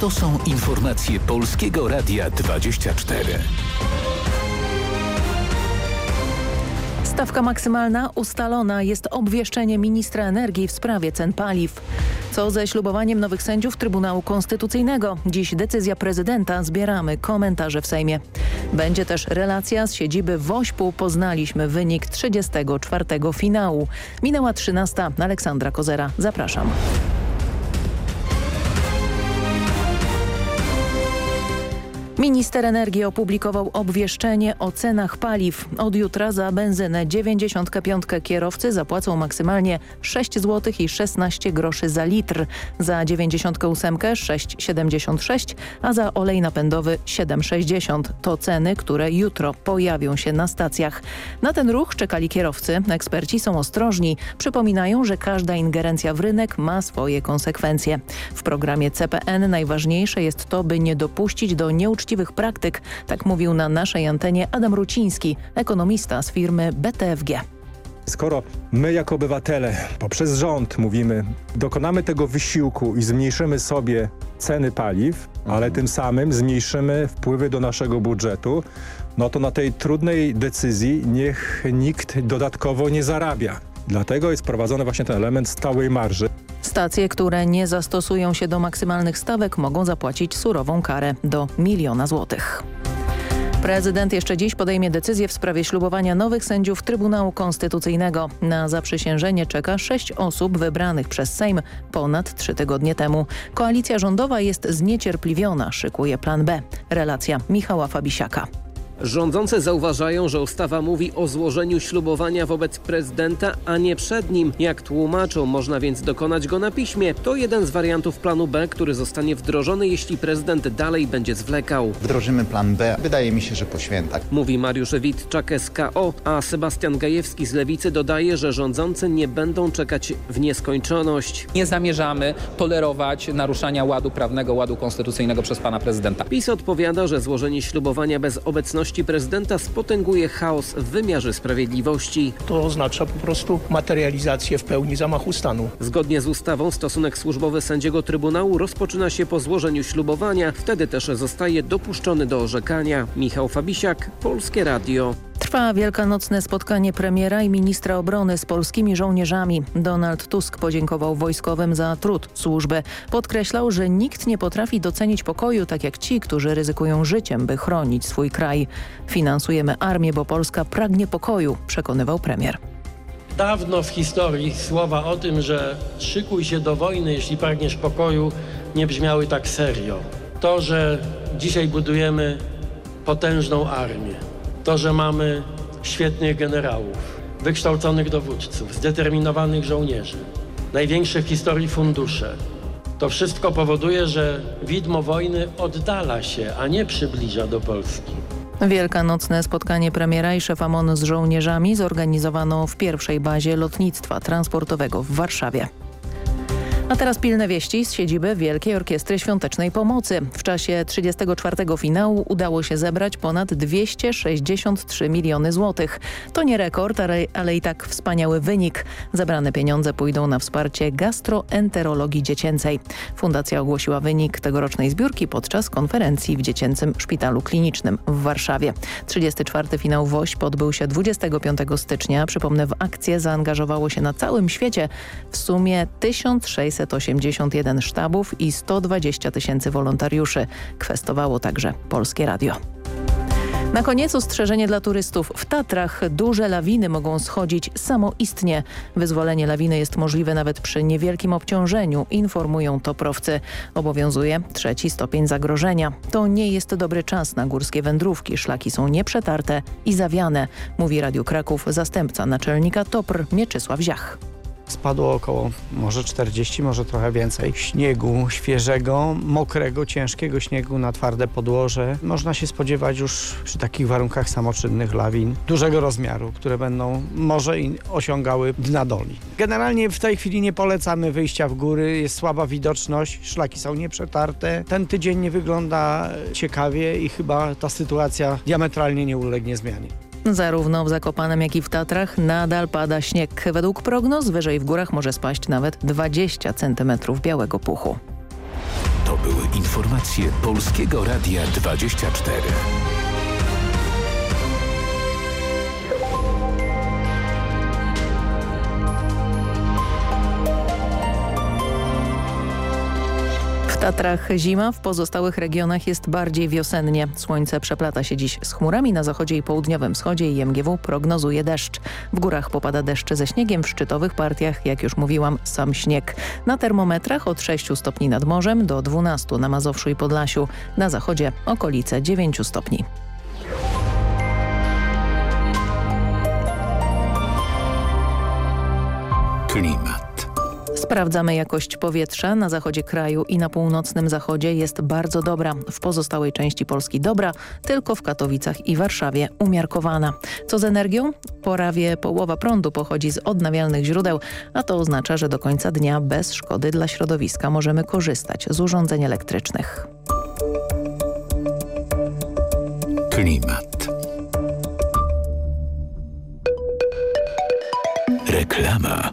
To są informacje Polskiego Radia 24. Stawka maksymalna ustalona jest obwieszczenie ministra energii w sprawie cen paliw. Co ze ślubowaniem nowych sędziów Trybunału Konstytucyjnego? Dziś decyzja prezydenta, zbieramy komentarze w Sejmie. Będzie też relacja z siedziby Wośpu. Poznaliśmy wynik 34 finału. Minęła 13. Aleksandra Kozera. Zapraszam. Minister energii opublikował obwieszczenie o cenach paliw. Od jutra za benzynę 95 kierowcy zapłacą maksymalnie 6 zł i 16 groszy za litr, za 98 6,76, a za olej napędowy 7,60. To ceny, które jutro pojawią się na stacjach. Na ten ruch czekali kierowcy. Eksperci są ostrożni. Przypominają, że każda ingerencja w rynek ma swoje konsekwencje. W programie CPN najważniejsze jest to, by nie dopuścić do nieuczciwych nieuczciwych praktyk, tak mówił na naszej antenie Adam Ruciński, ekonomista z firmy BTFG. Skoro my jako obywatele poprzez rząd mówimy, dokonamy tego wysiłku i zmniejszymy sobie ceny paliw, mhm. ale tym samym zmniejszymy wpływy do naszego budżetu, no to na tej trudnej decyzji niech nikt dodatkowo nie zarabia. Dlatego jest wprowadzony właśnie ten element stałej marży. Stacje, które nie zastosują się do maksymalnych stawek mogą zapłacić surową karę do miliona złotych. Prezydent jeszcze dziś podejmie decyzję w sprawie ślubowania nowych sędziów Trybunału Konstytucyjnego. Na zaprzysiężenie czeka sześć osób wybranych przez Sejm ponad trzy tygodnie temu. Koalicja rządowa jest zniecierpliwiona, szykuje plan B. Relacja Michała Fabisiaka. Rządzące zauważają, że ustawa mówi o złożeniu ślubowania wobec prezydenta, a nie przed nim. Jak tłumaczą, można więc dokonać go na piśmie. To jeden z wariantów planu B, który zostanie wdrożony, jeśli prezydent dalej będzie zwlekał. Wdrożymy plan B. Wydaje mi się, że po świętach. Mówi Mariusz Witczak z KO, a Sebastian Gajewski z Lewicy dodaje, że rządzący nie będą czekać w nieskończoność. Nie zamierzamy tolerować naruszania ładu prawnego, ładu konstytucyjnego przez pana prezydenta. PiS odpowiada, że złożenie ślubowania bez obecności obecności prezydenta spotęguje chaos w wymiarze sprawiedliwości. To oznacza po prostu materializację w pełni zamachu stanu. Zgodnie z ustawą stosunek służbowy sędziego Trybunału rozpoczyna się po złożeniu ślubowania. Wtedy też zostaje dopuszczony do orzekania. Michał Fabisiak, Polskie Radio. Trwa wielkanocne spotkanie premiera i ministra obrony z polskimi żołnierzami. Donald Tusk podziękował wojskowym za trud służby. Podkreślał, że nikt nie potrafi docenić pokoju tak jak ci, którzy ryzykują życiem, by chronić swój kraj. Finansujemy armię, bo Polska pragnie pokoju, przekonywał premier. Dawno w historii słowa o tym, że szykuj się do wojny, jeśli pragniesz pokoju, nie brzmiały tak serio. To, że dzisiaj budujemy potężną armię, to, że mamy świetnych generałów, wykształconych dowódców, zdeterminowanych żołnierzy, największe w historii fundusze. To wszystko powoduje, że widmo wojny oddala się, a nie przybliża do Polski. Wielkanocne spotkanie premiera i szefa MON z żołnierzami zorganizowano w pierwszej bazie lotnictwa transportowego w Warszawie. A teraz pilne wieści z siedziby Wielkiej Orkiestry Świątecznej Pomocy. W czasie 34. finału udało się zebrać ponad 263 miliony złotych. To nie rekord, ale, ale i tak wspaniały wynik. Zebrane pieniądze pójdą na wsparcie gastroenterologii dziecięcej. Fundacja ogłosiła wynik tegorocznej zbiórki podczas konferencji w Dziecięcym Szpitalu Klinicznym w Warszawie. 34. finał WOŚP odbył się 25 stycznia. Przypomnę, w akcję zaangażowało się na całym świecie w sumie 1600 681 sztabów i 120 tysięcy wolontariuszy. Kwestowało także Polskie Radio. Na koniec ostrzeżenie dla turystów. W Tatrach duże lawiny mogą schodzić samoistnie. Wyzwolenie lawiny jest możliwe nawet przy niewielkim obciążeniu, informują toprowcy. Obowiązuje trzeci stopień zagrożenia. To nie jest dobry czas na górskie wędrówki. Szlaki są nieprzetarte i zawiane, mówi Radiu Kraków zastępca naczelnika TOPR Mieczysław Ziach. Spadło około może 40, może trochę więcej śniegu świeżego, mokrego, ciężkiego śniegu na twarde podłoże. Można się spodziewać już przy takich warunkach samoczynnych lawin dużego rozmiaru, które będą może osiągały dna doli. Generalnie w tej chwili nie polecamy wyjścia w góry, jest słaba widoczność, szlaki są nieprzetarte. Ten tydzień nie wygląda ciekawie i chyba ta sytuacja diametralnie nie ulegnie zmianie. Zarówno w Zakopanem, jak i w Tatrach nadal pada śnieg. Według prognoz wyżej w górach może spaść nawet 20 cm białego puchu. To były informacje Polskiego Radia 24. Tatrach zima, w pozostałych regionach jest bardziej wiosennie. Słońce przeplata się dziś z chmurami na zachodzie i południowym wschodzie i MGW prognozuje deszcz. W górach popada deszcz ze śniegiem, w szczytowych partiach, jak już mówiłam, sam śnieg. Na termometrach od 6 stopni nad morzem do 12 na Mazowszu i Podlasiu. Na zachodzie okolice 9 stopni. Klimat. Sprawdzamy jakość powietrza. Na zachodzie kraju i na północnym zachodzie jest bardzo dobra. W pozostałej części Polski dobra, tylko w Katowicach i Warszawie umiarkowana. Co z energią? Prawie połowa prądu pochodzi z odnawialnych źródeł, a to oznacza, że do końca dnia bez szkody dla środowiska możemy korzystać z urządzeń elektrycznych. Klimat. Reklama.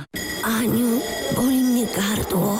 Aniu, boli mnie gardło.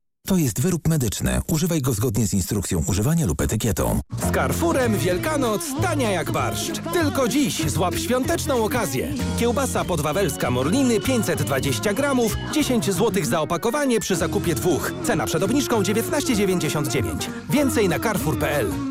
To jest wyrób medyczny. Używaj go zgodnie z instrukcją używania lub etykietą. Z Carrefourem Wielkanoc tania jak barszcz. Tylko dziś złap świąteczną okazję. Kiełbasa podwawelska Morliny 520 gramów, 10 zł za opakowanie przy zakupie dwóch. Cena przed obniżką 19,99. Więcej na carrefour.pl.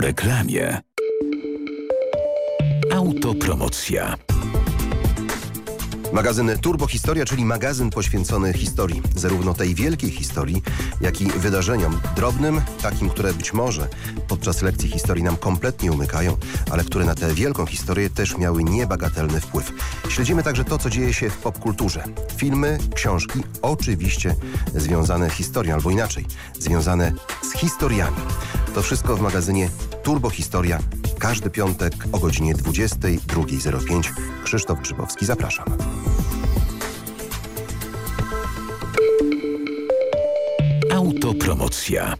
Reklamie. Autopromocja. Magazyn Turbo Historia, czyli magazyn poświęcony historii. Zarówno tej wielkiej historii, jak i wydarzeniom drobnym, takim, które być może podczas lekcji historii nam kompletnie umykają, ale które na tę wielką historię też miały niebagatelny wpływ. Śledzimy także to, co dzieje się w popkulturze. Filmy, książki, oczywiście związane z historią, albo inaczej, związane z historiami. To wszystko w magazynie Turbo Historia. Każdy piątek o godzinie 22.05. Krzysztof Grzybowski, zapraszam. Autopromocja.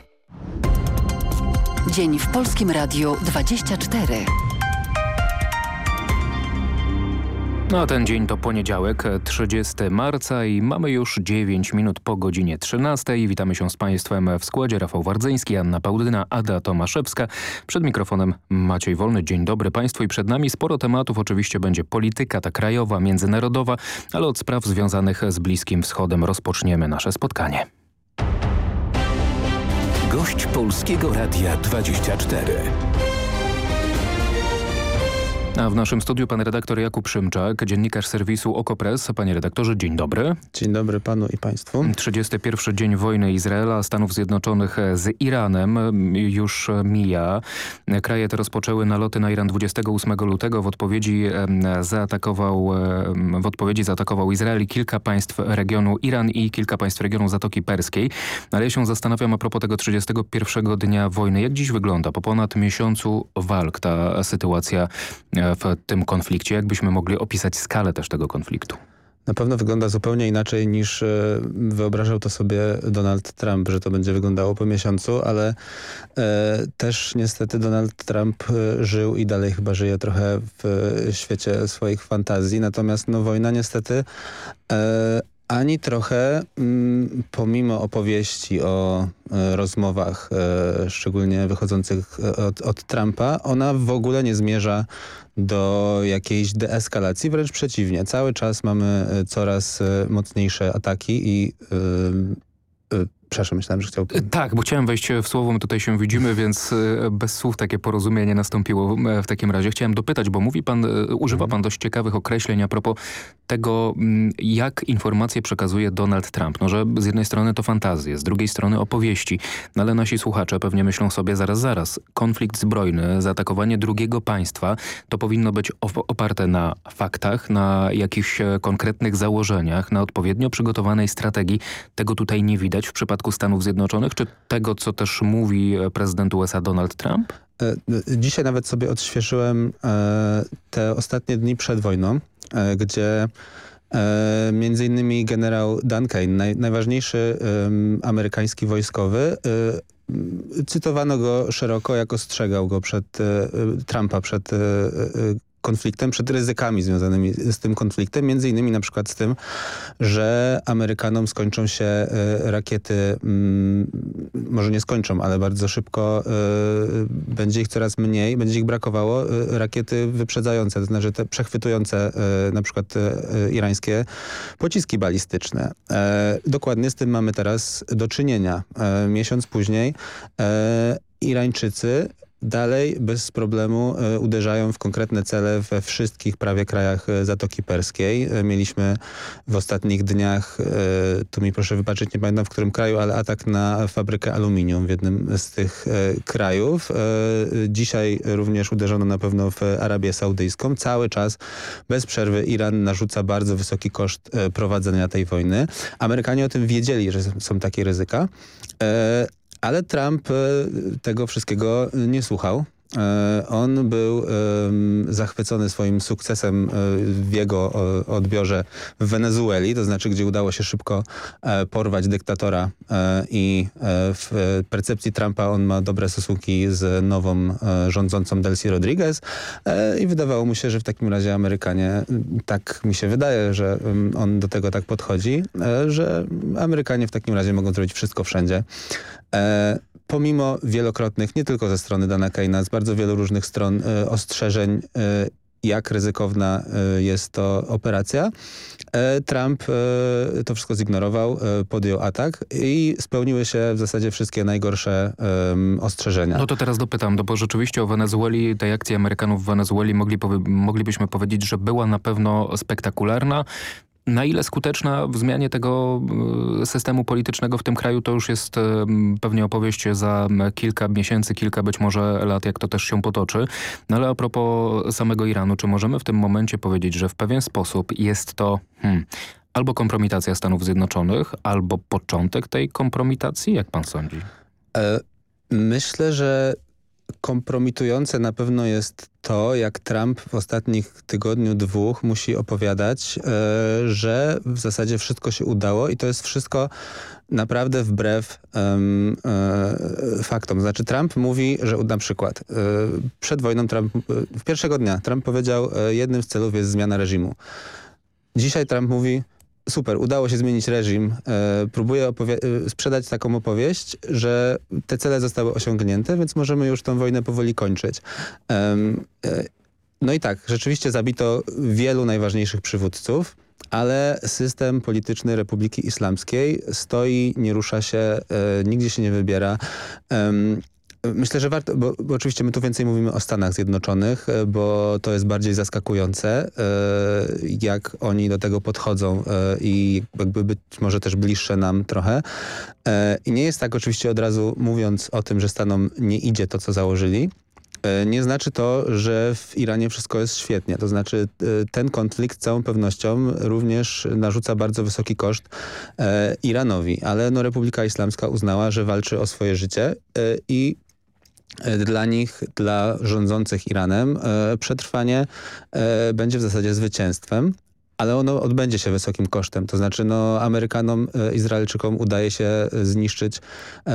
Dzień w Polskim Radiu 24. a ten dzień to poniedziałek, 30 marca i mamy już 9 minut po godzinie 13. Witamy się z Państwem w składzie Rafał Wardzyński, Anna Paudyna, Ada Tomaszewska. Przed mikrofonem Maciej Wolny. Dzień dobry Państwu i przed nami sporo tematów. Oczywiście będzie polityka, ta krajowa, międzynarodowa, ale od spraw związanych z Bliskim Wschodem rozpoczniemy nasze spotkanie. Gość Polskiego Radia 24. A w naszym studiu pan redaktor Jakub Szymczak, dziennikarz serwisu Okopres. Panie redaktorze, dzień dobry. Dzień dobry panu i państwu. 31 dzień wojny Izraela, Stanów Zjednoczonych z Iranem już mija. Kraje te rozpoczęły naloty na Iran 28 lutego. W odpowiedzi zaatakował, w odpowiedzi zaatakował Izrael i kilka państw regionu Iran i kilka państw regionu Zatoki Perskiej. Ale ja się zastanawiam a propos tego 31 dnia wojny. Jak dziś wygląda po ponad miesiącu walk ta sytuacja w tym konflikcie? Jak byśmy mogli opisać skalę też tego konfliktu? Na pewno wygląda zupełnie inaczej niż e, wyobrażał to sobie Donald Trump, że to będzie wyglądało po miesiącu, ale e, też niestety Donald Trump e, żył i dalej chyba żyje trochę w świecie swoich fantazji. Natomiast no, wojna niestety ani trochę, mm, pomimo opowieści o e, rozmowach, e, szczególnie wychodzących od, od Trumpa, ona w ogóle nie zmierza do jakiejś deeskalacji, wręcz przeciwnie. Cały czas mamy e, coraz mocniejsze ataki i Przepraszam, myślałem, że chciał... Tak, bo chciałem wejść w słowo, my tutaj się widzimy, więc e, bez słów takie porozumienie nastąpiło e, w takim razie. Chciałem dopytać, bo mówi pan, e, używa mhm. pan dość ciekawych określeń a propos tego, mm, jak informacje przekazuje Donald Trump. No, że z jednej strony to fantazje, z drugiej strony opowieści, no, ale nasi słuchacze pewnie myślą sobie zaraz, zaraz, konflikt zbrojny, zaatakowanie drugiego państwa, to powinno być oparte na faktach, na jakichś konkretnych założeniach, na odpowiednio przygotowanej strategii. Tego tutaj nie widać w przypadku przypadku Stanów Zjednoczonych, czy tego, co też mówi prezydent USA Donald Trump? E, dzisiaj nawet sobie odświeżyłem e, te ostatnie dni przed wojną, e, gdzie między innymi generał Duncan, naj, najważniejszy amerykański wojskowy, cytowano go szeroko, jak ostrzegał go przed Trumpa przed konfliktem, przed ryzykami związanymi z tym konfliktem, między innymi na przykład z tym, że Amerykanom skończą się e, rakiety, mm, może nie skończą, ale bardzo szybko e, będzie ich coraz mniej, będzie ich brakowało, e, rakiety wyprzedzające, to znaczy te przechwytujące na przykład irańskie pociski balistyczne. Dokładnie z tym mamy teraz do czynienia. Miesiąc później Irańczycy dalej bez problemu e, uderzają w konkretne cele we wszystkich prawie krajach e, Zatoki Perskiej. E, mieliśmy w ostatnich dniach, tu mi proszę wybaczyć, nie pamiętam w którym kraju, ale atak na fabrykę aluminium w jednym z tych krajów. Dzisiaj również uderzono na pewno w Arabię Saudyjską. Cały czas bez przerwy Iran narzuca bardzo wysoki koszt prowadzenia tej wojny. Amerykanie o tym wiedzieli, że są takie ryzyka. Ale Trump e, tego wszystkiego nie słuchał. E, on był zachwycony swoim sukcesem e, w jego odbiorze w Wenezueli, to znaczy gdzie udało się szybko porwać dyktatora i w percepcji Trumpa on ma dobre stosunki z nową rządzącą Delcy Rodriguez i wydawało mu się, że w takim razie Amerykanie, tak mi się wydaje, że on do tego tak podchodzi, że Amerykanie w takim razie mogą zrobić wszystko wszędzie, E, pomimo wielokrotnych, nie tylko ze strony Dana Keina, z bardzo wielu różnych stron e, ostrzeżeń, e, jak ryzykowna jest to operacja. Trump to wszystko zignorował, podjął atak i spełniły się w zasadzie wszystkie najgorsze ostrzeżenia. No to teraz dopytam, no bo rzeczywiście o Wenezueli, tej akcji Amerykanów w Wenezueli mogli moglibyśmy powiedzieć, że była na pewno spektakularna. Na ile skuteczna w zmianie tego e, systemu politycznego w tym kraju to już jest pewnie opowieść za kilka miesięcy, kilka być może lat, jak to też się potoczy. No ale a propos samego Iranu, czy możemy w tym momencie powiedzieć, że w pewien sposób jest to hmm, albo kompromitacja Stanów Zjednoczonych, albo początek tej kompromitacji? Jak pan sądzi? E, myślę, że kompromitujące na pewno jest to, jak Trump w ostatnich tygodniu, dwóch musi opowiadać, e, że w zasadzie wszystko się udało i to jest wszystko naprawdę wbrew um, faktom. Znaczy Trump mówi, że na przykład e, przed wojną Trump, w pierwszego dnia Trump powiedział, jednym z celów jest zmiana reżimu. Dzisiaj Trump mówi, super, udało się zmienić reżim. E, próbuję e, sprzedać taką opowieść, że te cele zostały osiągnięte, więc możemy już tą wojnę powoli kończyć. E, no i tak, rzeczywiście zabito wielu najważniejszych przywódców, ale system polityczny Republiki Islamskiej stoi, nie rusza się, e, nigdzie się nie wybiera. Myślę, że warto, bo, bo, oczywiście my tu więcej mówimy o Stanach Zjednoczonych, e, bo to jest bardziej zaskakujące, e, jak oni do tego podchodzą e, i jakby być może też bliższe nam trochę. I nie jest tak oczywiście od razu mówiąc o tym, że Stanom nie idzie to, co założyli, nie znaczy to, że w Iranie wszystko jest świetnie. To znaczy ten konflikt z całą pewnością również narzuca bardzo wysoki koszt Iranowi. Ale no, Republika Islamska uznała, że walczy o swoje życie i dla nich, dla rządzących Iranem e, przetrwanie e, będzie w zasadzie zwycięstwem ale ono odbędzie się wysokim kosztem. To znaczy no, Amerykanom, Izraelczykom udaje się zniszczyć e,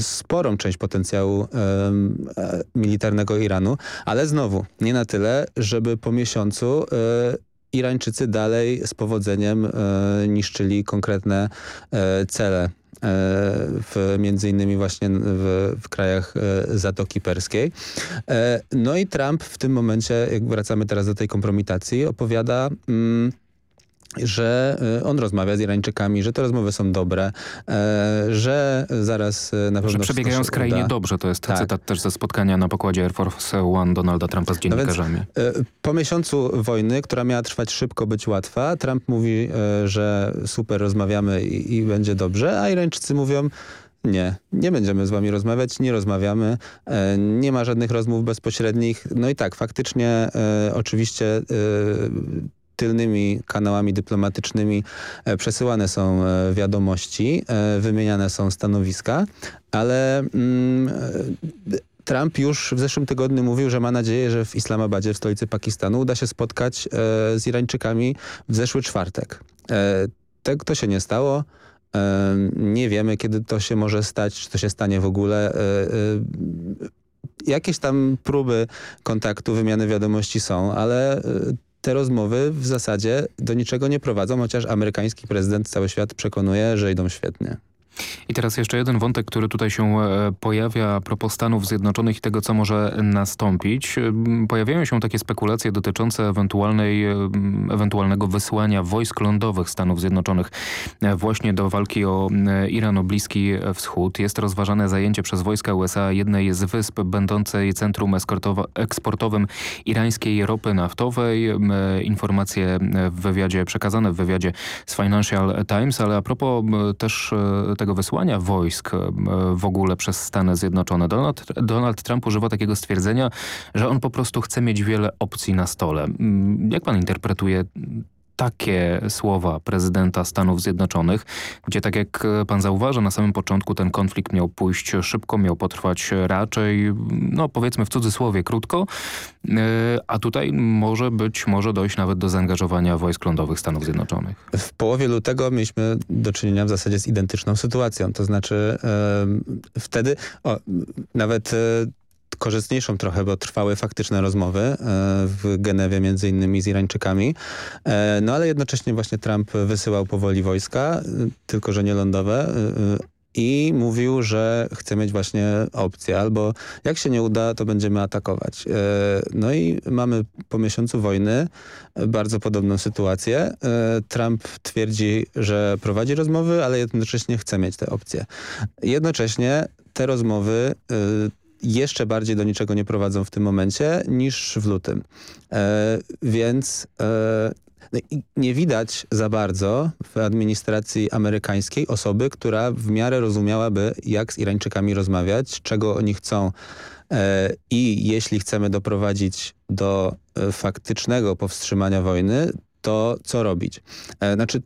sporą część potencjału e, militarnego Iranu, ale znowu nie na tyle, żeby po miesiącu e, Irańczycy dalej z powodzeniem niszczyli konkretne cele E, w, między innymi właśnie w, w krajach e, Zatoki Perskiej. E, no i Trump w tym momencie, jak wracamy teraz do tej kompromitacji, opowiada... Mm, że y, on rozmawia z Irańczykami, że te rozmowy są dobre, e, że zaraz y, na pewno... Że przebiegają skrajnie uda. dobrze, to jest tak. cytat też ze spotkania na pokładzie Air Force One Donalda Trumpa z dziennikarzami. No więc, po miesiącu wojny, która miała trwać szybko, być łatwa, Trump mówi, e, że super, rozmawiamy i, i będzie dobrze, a Irańczycy mówią, nie, nie będziemy z wami rozmawiać, nie rozmawiamy, e, nie ma żadnych rozmów bezpośrednich. No i tak, faktycznie e, oczywiście e, tylnymi kanałami dyplomatycznymi e, przesyłane są e, wiadomości, e, wymieniane są stanowiska, ale mm, Trump już w zeszłym tygodniu mówił, że ma nadzieję, że w Islamabadzie, w stolicy Pakistanu, uda się spotkać z Irańczykami w zeszły czwartek. Tego to się nie stało. Nie wiemy, kiedy to się może stać, czy to się stanie w ogóle. Jakieś tam próby kontaktu, wymiany wiadomości są, ale te rozmowy w zasadzie do niczego nie prowadzą, chociaż amerykański prezydent cały świat przekonuje, że idą świetnie. I teraz jeszcze jeden wątek, który tutaj się e, pojawia a propos Stanów Zjednoczonych i tego, co może nastąpić. E, pojawiają się takie spekulacje dotyczące ewentualnej, e, ewentualnego wysłania wojsk lądowych Stanów Zjednoczonych właśnie do walki o Iran, o Bliski Wschód. Jest rozważane zajęcie przez wojska USA jednej z wysp będącej centrum eksportowym irańskiej ropy naftowej. Informacje w wywiadzie, przekazane w wywiadzie z Financial Times, ale a propos też tego tego wysłania wojsk e, w ogóle przez Stany Zjednoczone. Donald, Donald Trump używa takiego stwierdzenia, że on po prostu chce mieć wiele opcji na stole. Mm, jak pan interpretuje takie słowa prezydenta Stanów Zjednoczonych, gdzie tak jak pan zauważa, na samym początku ten konflikt miał pójść szybko, miał potrwać raczej, no powiedzmy w cudzysłowie krótko, e, a tutaj może być, może dojść nawet do zaangażowania wojsk lądowych Stanów Zjednoczonych. W połowie lutego mieliśmy do czynienia w zasadzie z identyczną sytuacją, to znaczy e, wtedy o, nawet e, korzystniejszą trochę, bo trwały faktyczne rozmowy e, w Genewie między innymi z Irańczykami. E, no ale jednocześnie właśnie Trump wysyłał powoli wojska, e, tylko że nie lądowe i mówił, że chce mieć właśnie opcję, albo jak się nie uda, to będziemy atakować. No i mamy po miesiącu wojny bardzo podobną sytuację. Trump twierdzi, że prowadzi rozmowy, ale jednocześnie chce mieć te opcje. Jednocześnie te rozmowy jeszcze bardziej do niczego nie prowadzą w tym momencie niż w lutym. E, więc e, no nie widać za bardzo w administracji amerykańskiej osoby, która w miarę rozumiałaby, jak z Irańczykami rozmawiać, czego oni chcą e, i jeśli chcemy doprowadzić do e, faktycznego powstrzymania wojny, to co robić? E, znaczy,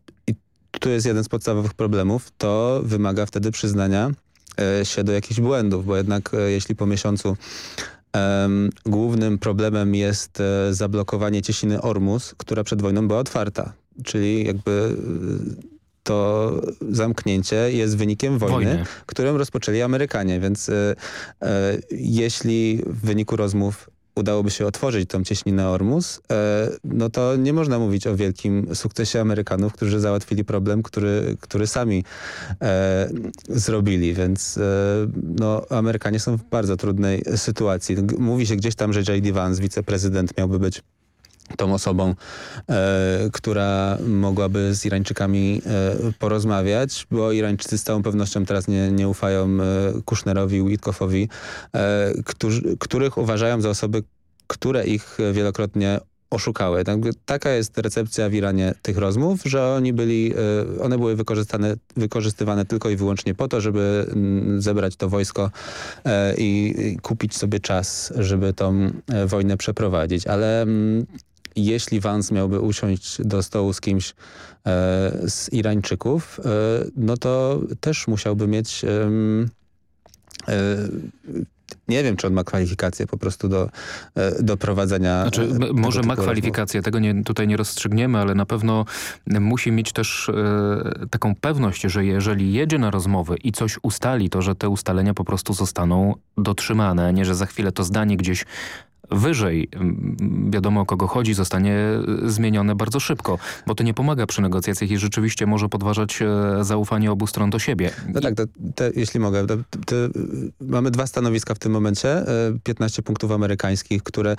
tu jest jeden z podstawowych problemów, to wymaga wtedy przyznania się do jakichś błędów, bo jednak e, jeśli po miesiącu głównym problemem jest e, zablokowanie Ciesiny Ormus, która przed wojną była otwarta, czyli jakby to zamknięcie jest wynikiem wojny, wojny. którą rozpoczęli Amerykanie, więc e, jeśli w wyniku rozmów udałoby się otworzyć tą cieśninę Ormus, e, no to nie można mówić o wielkim sukcesie Amerykanów, którzy załatwili problem, który, który sami e, zrobili, więc e, no, Amerykanie są w bardzo trudnej sytuacji. Mówi się gdzieś tam, że J.D. Vance, wiceprezydent, miałby być tą osobą, e, która mogłaby z Irańczykami e, porozmawiać, bo Irańczycy z całą pewnością teraz nie, nie ufają e, Kushnerowi, Witkoffowi, e, których uważają za osoby, które ich wielokrotnie oszukały. Tak, taka jest recepcja w Iranie tych rozmów, że oni byli, e, one były wykorzystane, wykorzystywane tylko i wyłącznie po to, żeby mm, zebrać to wojsko e, i, i kupić sobie czas, żeby tą e, wojnę przeprowadzić. Ale mm, jeśli Vance miałby usiąść do stołu z kimś e, z Irańczyków, e, no to też musiałby mieć e, nie wiem, czy on ma kwalifikacje po prostu do, do prowadzenia Znaczy, może ma kwalifikacje, tego nie, tutaj nie rozstrzygniemy, ale na pewno musi mieć też e, taką pewność, że jeżeli jedzie na rozmowy i coś ustali, to że te ustalenia po prostu zostaną dotrzymane, nie że za chwilę to zdanie gdzieś wyżej, wiadomo o kogo chodzi, zostanie e, zmienione bardzo szybko, bo to nie pomaga przy negocjacjach i rzeczywiście może podważać e, zaufanie obu stron do siebie. No tak, jeśli mogę, to, mamy dwa stanowiska w tym momencie, 15 e, punktów amerykańskich, które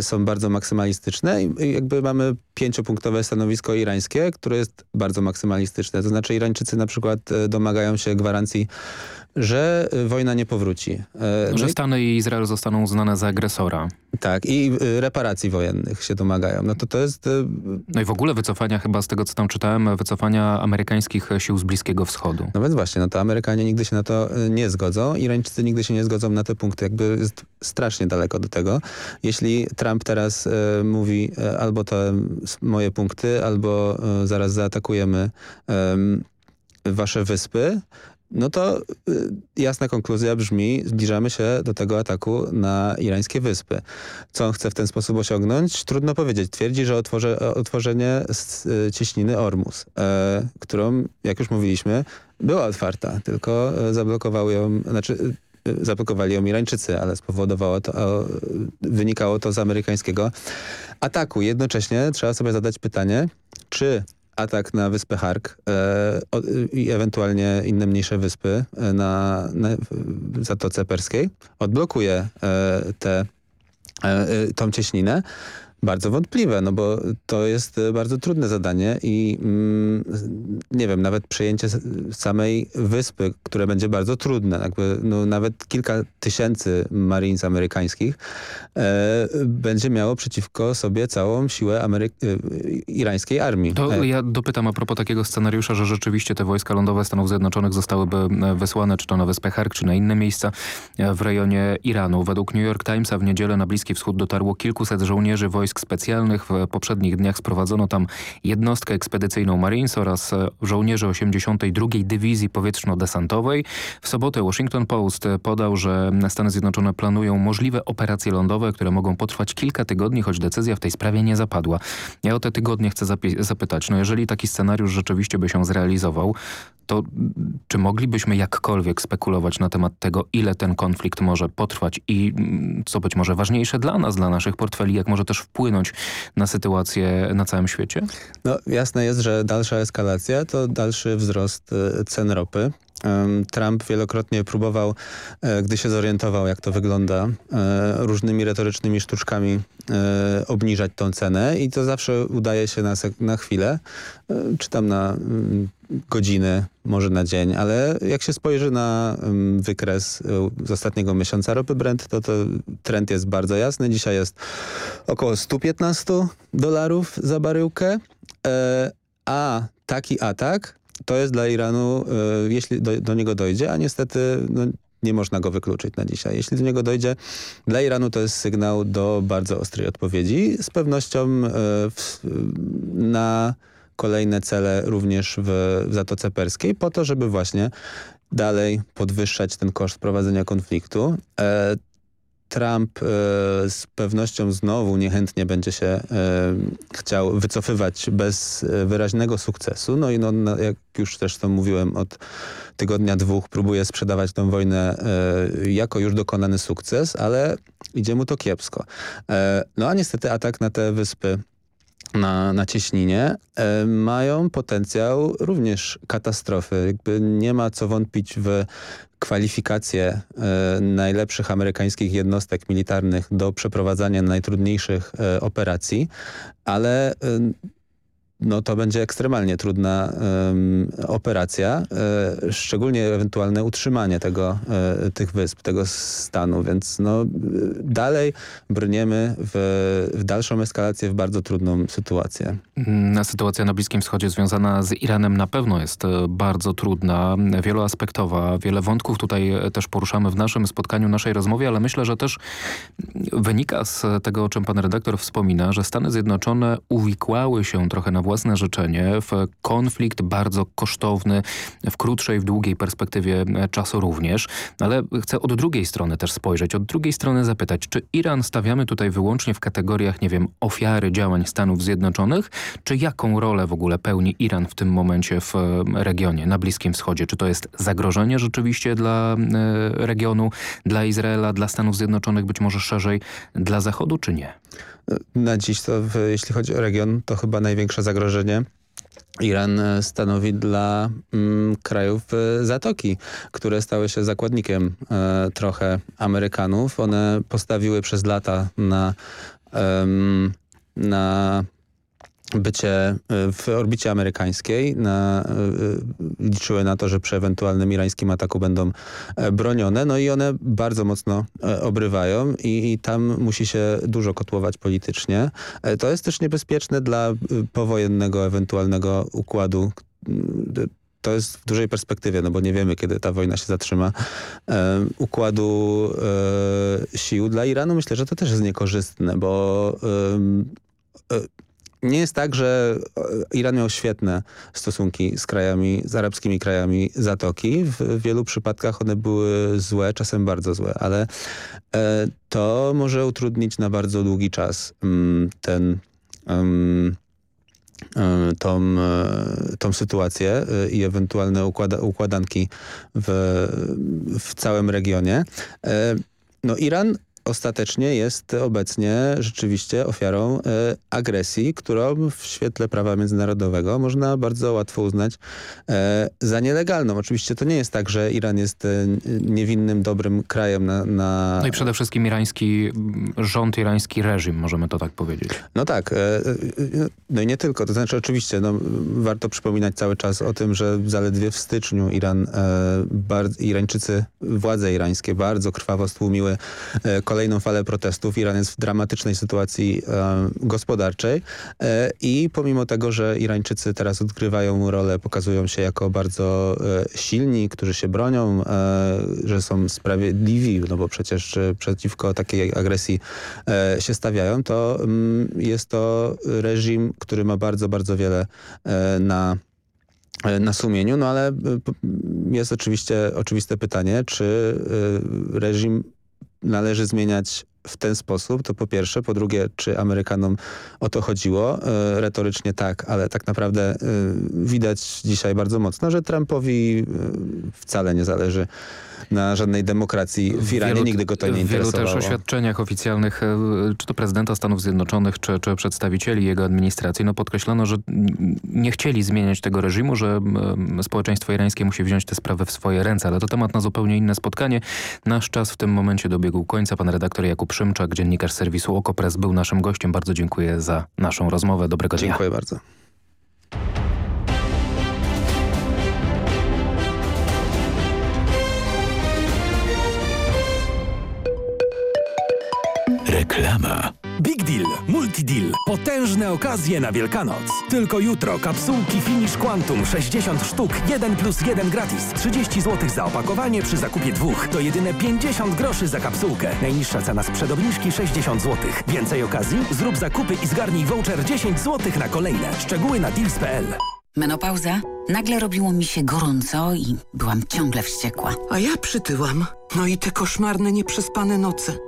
są bardzo maksymalistyczne i jakby mamy pięciopunktowe stanowisko irańskie, które jest bardzo maksymalistyczne. To znaczy Irańczycy na przykład domagają się gwarancji że y, wojna nie powróci. E, no że Stany i Izrael zostaną uznane za agresora. Tak, i y, reparacji wojennych się domagają. No to to jest... Y, no i w ogóle wycofania chyba z tego, co tam czytałem, wycofania amerykańskich sił z Bliskiego Wschodu. No więc właśnie, no to Amerykanie nigdy się na to nie zgodzą. Irańczycy nigdy się nie zgodzą na te punkty. Jakby jest strasznie daleko do tego. Jeśli Trump teraz e, mówi e, albo te moje punkty, albo e, zaraz zaatakujemy wasze wyspy, no to y, jasna konkluzja brzmi, zbliżamy się do tego ataku na irańskie wyspy. Co on chce w ten sposób osiągnąć? Trudno powiedzieć. Twierdzi, że otworzy, otworzenie y, cieśniny Ormus, e, którą, jak już mówiliśmy, była otwarta, tylko e, zablokowały ją, znaczy zablokowali ją Irańczycy, ale spowodowało to, wynikało to z amerykańskiego ataku. Jednocześnie trzeba sobie zadać pytanie, czy atak na wyspę Hark e, i ewentualnie inne mniejsze wyspy e, na, na Zatoce Perskiej odblokuje e, tę tą cieśninę, bardzo wątpliwe, no bo to jest e, bardzo trudne zadanie i mm, nie wiem, nawet przejęcie samej wyspy, które będzie bardzo trudne, jakby no, nawet kilka tysięcy Marines amerykańskich e, będzie miało przeciwko sobie całą siłę Amery e, irańskiej armii. To e. ja dopytam a propos takiego scenariusza, że rzeczywiście te wojska lądowe Stanów Zjednoczonych zostałyby wysłane czy to na wyspę Herk, czy na inne miejsca w rejonie Iranu. Według New York Timesa w niedzielę na Bliski Wschód dotarło kilkuset żołnierzy wojsk wojsk specjalnych. W poprzednich dniach sprowadzono tam jednostkę ekspedycyjną Marines oraz żołnierzy 82. Dywizji Powietrzno-Desantowej. W sobotę Washington Post podał, że Stany Zjednoczone planują możliwe operacje lądowe, które mogą potrwać kilka tygodni, choć decyzja w tej sprawie nie zapadła. Ja o te tygodnie chcę zapytać. No jeżeli taki scenariusz rzeczywiście by się zrealizował, to czy moglibyśmy jakkolwiek spekulować na temat tego, ile ten konflikt może potrwać i mm, co być może ważniejsze dla nas, dla naszych portfeli, jak może też wpłynąć na sytuację na całym świecie? No jasne jest, że dalsza eskalacja to dalszy wzrost e, cen ropy. Trump wielokrotnie próbował, e, gdy się zorientował, jak to wygląda, e, różnymi retorycznymi sztuczkami obniżać tą cenę i to zawsze udaje się na, na chwilę, czy tam na mm, godziny, może na dzień, ale jak się spojrzy na wykres y, z ostatniego miesiąca ropy Brent, to, to trend jest bardzo jasny. Dzisiaj jest około 115 dolarów za baryłkę, e, a taki atak to jest dla Iranu, e, jeśli do, do, niego dojdzie, a niestety no, nie można go wykluczyć na dzisiaj. Jeśli do niego dojdzie, dla Iranu to jest sygnał do bardzo ostrej odpowiedzi. Z pewnością e, w, na kolejne cele również w, w Zatoce Perskiej po to, żeby właśnie dalej podwyższać ten koszt prowadzenia konfliktu. Trump e, z pewnością znowu niechętnie będzie się e, chciał wycofywać bez e, wyraźnego sukcesu. No i no, no, jak już zresztą mówiłem od tygodnia dwóch próbuje sprzedawać tę wojnę jako już dokonany sukces, ale idzie mu to kiepsko. No a niestety atak na te wyspy na, na cieśninie e, mają potencjał również katastrofy. Jakby nie ma co wątpić w kwalifikacje e, najlepszych amerykańskich jednostek militarnych do przeprowadzania najtrudniejszych e, operacji, ale no to będzie ekstremalnie trudna um, operacja, e, szczególnie ewentualne utrzymanie tego, e, tych wysp, tego stanu, więc no, dalej brniemy w, w dalszą eskalację, w bardzo trudną sytuację. Sytuacja na Bliskim Wschodzie związana z Iranem na pewno jest e, bardzo trudna, wieloaspektowa. Wiele wątków tutaj też poruszamy w naszym spotkaniu, naszej rozmowie, ale myślę, że też wynika z tego, o czym pan redaktor wspomina, że Stany Zjednoczone uwikłały się trochę na własne życzenie w konflikt bardzo kosztowny w krótszej, w długiej perspektywie e, czasu również. Ale chcę od drugiej strony też spojrzeć, od drugiej strony zapytać, czy Iran stawiamy tutaj wyłącznie w kategoriach, nie wiem, ofiary działań Stanów Zjednoczonych, czy jaką rolę w ogóle pełni Iran w tym momencie w e, regionie, na Bliskim Wschodzie? Czy to jest zagrożenie rzeczywiście dla e, regionu, dla Izraela, dla Stanów Zjednoczonych, być może szerzej dla Zachodu, czy nie? Na dziś to, jeśli chodzi o region, to chyba największe zagrożenie Iran e, stanowi dla mm, krajów e, Zatoki, które stały się zakładnikiem e, trochę Amerykanów. One postawiły przez lata na, na bycie e, w orbicie amerykańskiej. Na, e, liczyły na to, że przy ewentualnym irańskim ataku będą e, bronione. No i one bardzo mocno obrywają i, i tam musi się dużo kotłować politycznie. To jest też niebezpieczne dla powojennego ewentualnego układu to jest w dużej perspektywie, no bo nie wiemy, kiedy ta wojna się zatrzyma, e, układu e, sił dla Iranu. Myślę, że to też jest niekorzystne, bo e, nie jest tak, że e, Iran miał świetne stosunki z krajami, z arabskimi krajami Zatoki. W wielu przypadkach one były złe, czasem bardzo złe, ale e, to może utrudnić na bardzo długi czas mm, ten um, tą, tą sytuację i ewentualne układa, układanki w, w całym regionie. No Iran ostatecznie jest obecnie rzeczywiście ofiarą e, agresji, którą w świetle prawa międzynarodowego można bardzo łatwo uznać e, za nielegalną. Oczywiście to nie jest tak, że Iran jest e, niewinnym, dobrym krajem na... na... No i przede wszystkim irański rząd, irański reżim, możemy to tak powiedzieć. No tak. No i nie tylko. To znaczy oczywiście no, warto przypominać cały czas o tym, że zaledwie w styczniu Iran, Irańczycy, władze irańskie bardzo krwawo stłumiły kolejne kolejną falę protestów. Iran jest w dramatycznej sytuacji e, gospodarczej e, i pomimo tego, że Irańczycy teraz odgrywają rolę, pokazują się jako bardzo e, silni, którzy się bronią, e, że są sprawiedliwi, no bo przecież e, przeciwko takiej agresji e, się stawiają, to mm, jest to reżim, który ma bardzo, bardzo wiele na na sumieniu, no ale jest oczywiście oczywiste pytanie, czy reżim należy zmieniać w ten sposób, to po pierwsze. Po drugie, czy Amerykanom o to chodziło? E, retorycznie tak, ale tak naprawdę e, widać dzisiaj bardzo mocno, że Trumpowi e, wcale nie zależy na żadnej demokracji w Iranie. Wielu, Nigdy go to nie interesowało. W wielu też oświadczeniach oficjalnych, e, czy to prezydenta Stanów Zjednoczonych, czy, czy przedstawicieli jego administracji, no podkreślono, że nie chcieli zmieniać tego reżimu, że społeczeństwo irańskie musi wziąć te sprawy w swoje ręce, ale to temat na zupełnie inne spotkanie. Nasz czas w tym momencie dobiegł końca. Pan redaktor Jakub Szymczak, dziennikarz serwisu Okopres był naszym gościem. Bardzo dziękuję za naszą rozmowę. Dobrego dnia. Dziękuję bardzo. Reklama. Big Deal, Multideal. Potężne okazje na Wielkanoc. Tylko jutro kapsułki Finish Quantum 60 sztuk, 1 plus 1 gratis. 30 zł za opakowanie przy zakupie dwóch. To jedyne 50 groszy za kapsułkę. Najniższa cena sprzed obniżki 60 zł. Więcej okazji? Zrób zakupy i zgarnij voucher 10 zł na kolejne. Szczegóły na deals.pl. Menopauza? Nagle robiło mi się gorąco i byłam ciągle wściekła. A ja przytyłam. No i te koszmarne, nieprzespane noce.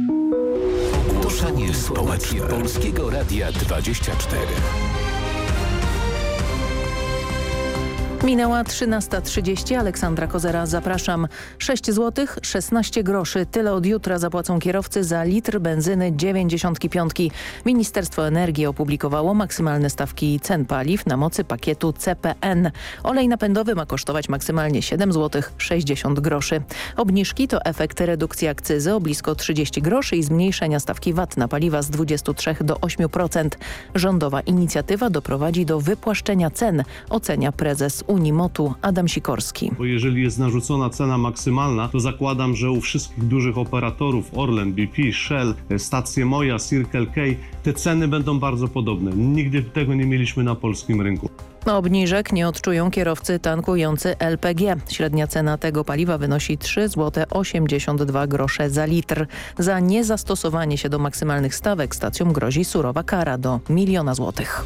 Ogłoszenie społeczne Polskiego Radia 24. Minęła 13.30. Aleksandra Kozera, zapraszam. 6 zł 16 groszy. Tyle od jutra zapłacą kierowcy za litr benzyny 95. Ministerstwo Energii opublikowało maksymalne stawki cen paliw na mocy pakietu CPN. Olej napędowy ma kosztować maksymalnie 7 zł 60 groszy. Obniżki to efekt redukcji akcyzy o blisko 30 groszy i zmniejszenia stawki VAT na paliwa z 23 do 8%. Rządowa inicjatywa doprowadzi do wypłaszczenia cen, ocenia prezes Unimotu Adam Sikorski. Bo jeżeli jest narzucona cena maksymalna, to zakładam, że u wszystkich dużych operatorów Orlen, BP, Shell, stacje Moja, Circle K, te ceny będą bardzo podobne. Nigdy tego nie mieliśmy na polskim rynku. Obniżek nie odczują kierowcy tankujący LPG. Średnia cena tego paliwa wynosi 3 zł 82 grosze za litr. Za niezastosowanie się do maksymalnych stawek stacjom grozi surowa kara do miliona złotych.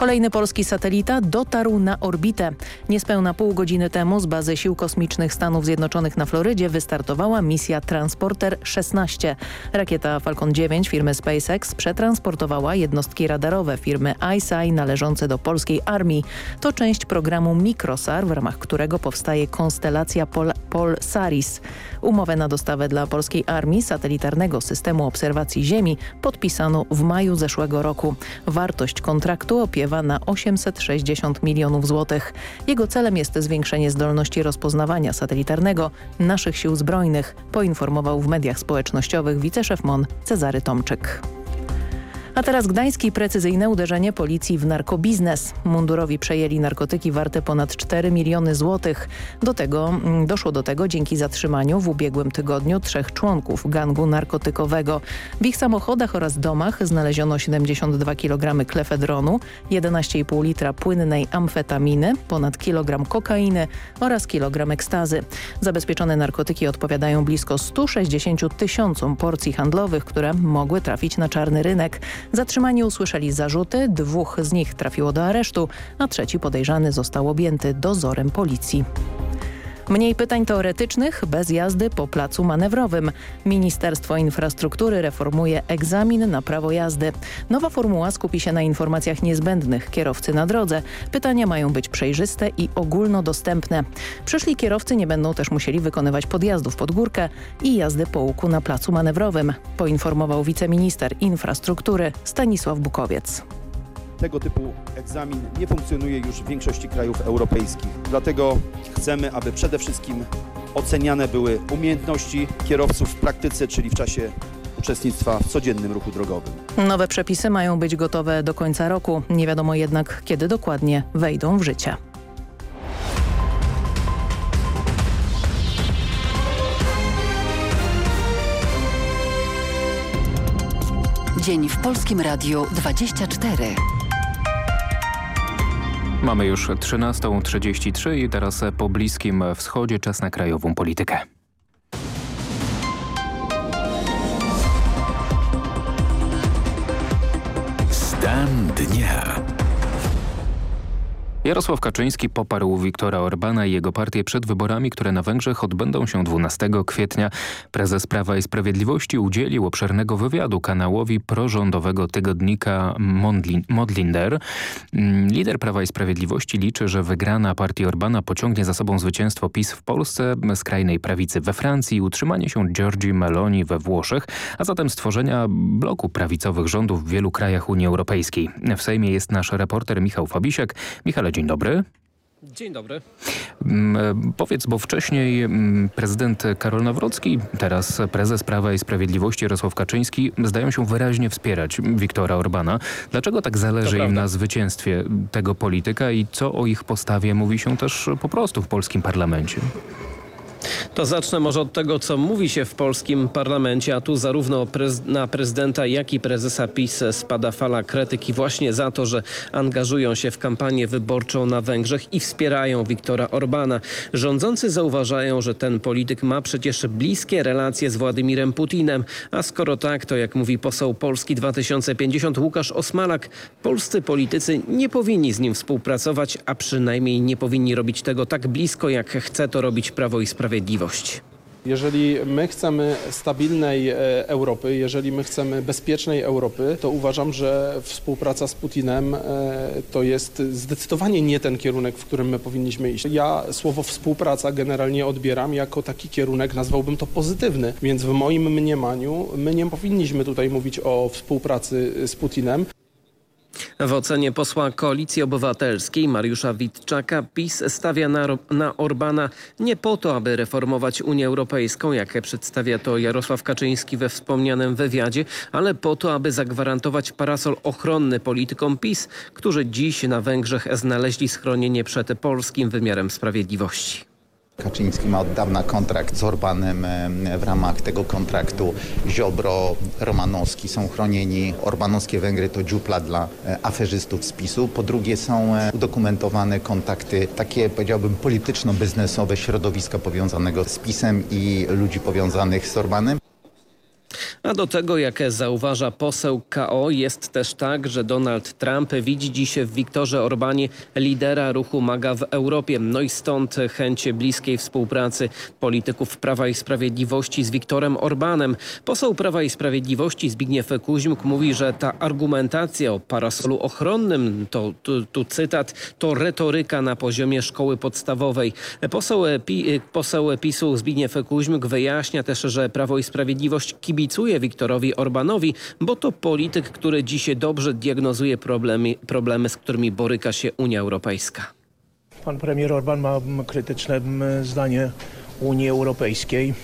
Kolejny polski satelita dotarł na orbitę. Niespełna pół godziny temu z bazy sił kosmicznych Stanów Zjednoczonych na Florydzie wystartowała misja Transporter 16. Rakieta Falcon 9 firmy SpaceX przetransportowała jednostki radarowe firmy ISI należące do polskiej armii. To część programu Microsar, w ramach którego powstaje konstelacja Pol Polsaris. Umowę na dostawę dla polskiej armii satelitarnego systemu obserwacji Ziemi podpisano w maju zeszłego roku. Wartość kontraktu opiewa na 860 milionów złotych. Jego celem jest zwiększenie zdolności rozpoznawania satelitarnego naszych sił zbrojnych, poinformował w mediach społecznościowych wiceszef MON Cezary Tomczyk. A teraz gdański precyzyjne uderzenie policji w narkobiznes. Mundurowi przejęli narkotyki warte ponad 4 miliony złotych. Do tego, doszło do tego dzięki zatrzymaniu w ubiegłym tygodniu trzech członków gangu narkotykowego. W ich samochodach oraz domach znaleziono 72 kg klefedronu, 11,5 litra płynnej amfetaminy, ponad kilogram kokainy oraz kilogram ekstazy. Zabezpieczone narkotyki odpowiadają blisko 160 tysiącom porcji handlowych, które mogły trafić na czarny rynek. Zatrzymani usłyszeli zarzuty, dwóch z nich trafiło do aresztu, a trzeci podejrzany został objęty dozorem policji. Mniej pytań teoretycznych bez jazdy po placu manewrowym. Ministerstwo Infrastruktury reformuje egzamin na prawo jazdy. Nowa formuła skupi się na informacjach niezbędnych kierowcy na drodze. Pytania mają być przejrzyste i ogólnodostępne. Przyszli kierowcy nie będą też musieli wykonywać podjazdów pod górkę i jazdy po łuku na placu manewrowym, poinformował wiceminister infrastruktury Stanisław Bukowiec tego typu egzamin nie funkcjonuje już w większości krajów europejskich. Dlatego chcemy, aby przede wszystkim oceniane były umiejętności kierowców w praktyce, czyli w czasie uczestnictwa w codziennym ruchu drogowym. Nowe przepisy mają być gotowe do końca roku. Nie wiadomo jednak, kiedy dokładnie wejdą w życie. Dzień w Polskim Radiu 24. Mamy już 13.33 i teraz po Bliskim Wschodzie czas na krajową politykę. Stan dnia. Jarosław Kaczyński poparł Viktora Orbana i jego partię przed wyborami, które na Węgrzech odbędą się 12 kwietnia. Prezes Prawa i Sprawiedliwości udzielił obszernego wywiadu kanałowi prorządowego tygodnika Modlinder. Mm, lider Prawa i Sprawiedliwości liczy, że wygrana partii Orbana pociągnie za sobą zwycięstwo PiS w Polsce, skrajnej prawicy we Francji i utrzymanie się Giorgi Meloni we Włoszech, a zatem stworzenia bloku prawicowych rządów w wielu krajach Unii Europejskiej. W Sejmie jest nasz reporter Michał Fabisiak. Michał dzień dobry. Dzień dobry. Mm, powiedz, bo wcześniej mm, prezydent Karol Nawrocki, teraz prezes Prawa i Sprawiedliwości Jarosław Kaczyński zdają się wyraźnie wspierać Wiktora Orbana. Dlaczego tak zależy im na zwycięstwie tego polityka i co o ich postawie mówi się też po prostu w polskim parlamencie? To zacznę może od tego, co mówi się w polskim parlamencie, a tu zarówno na prezydenta, jak i prezesa PiS spada fala krytyki właśnie za to, że angażują się w kampanię wyborczą na Węgrzech i wspierają Viktora Orbana. Rządzący zauważają, że ten polityk ma przecież bliskie relacje z Władimirem Putinem, a skoro tak, to jak mówi poseł Polski 2050 Łukasz Osmalak, polscy politycy nie powinni z nim współpracować, a przynajmniej nie powinni robić tego tak blisko, jak chce to robić Prawo i Sprawiedliwość sprawiedliwość. Jeżeli my chcemy stabilnej e, Europy, jeżeli my chcemy bezpiecznej Europy, to uważam, że współpraca z Putinem e, to jest zdecydowanie nie ten kierunek, w którym my powinniśmy iść. Ja słowo współpraca generalnie odbieram jako taki kierunek, nazwałbym to pozytywny, więc w moim mniemaniu my nie powinniśmy tutaj mówić o współpracy z Putinem. W ocenie posła Koalicji Obywatelskiej Mariusza Witczaka PiS stawia na, na Orbana nie po to, aby reformować Unię Europejską, jak przedstawia to Jarosław Kaczyński we wspomnianym wywiadzie, ale po to, aby zagwarantować parasol ochronny politykom PiS, którzy dziś na Węgrzech znaleźli schronienie przed polskim wymiarem sprawiedliwości. Kaczyński ma od dawna kontrakt z Orbanem. W ramach tego kontraktu Ziobro, Romanowski są chronieni. Orbanowskie Węgry to dziupla dla e, aferzystów z PiSu. Po drugie są e, udokumentowane kontakty takie powiedziałbym polityczno-biznesowe środowiska powiązanego z PiSem i ludzi powiązanych z Orbanem. A do tego, jak zauważa poseł KO, jest też tak, że Donald Trump widzi dziś w Wiktorze Orbanie lidera ruchu MAGA w Europie. No i stąd chęć bliskiej współpracy polityków Prawa i Sprawiedliwości z Wiktorem Orbanem. Poseł Prawa i Sprawiedliwości Zbigniew Kuźmuk mówi, że ta argumentacja o parasolu ochronnym, to tu, tu cytat, to retoryka na poziomie szkoły podstawowej. Poseł, pi, poseł PiSu Zbigniew Kuźmuk wyjaśnia też, że Prawo i Sprawiedliwość kibicuje Wiktorowi Orbanowi, bo to polityk, który dzisiaj dobrze diagnozuje problemy, problemy, z którymi boryka się Unia Europejska. Pan premier Orban ma krytyczne zdanie Unii Europejskiej.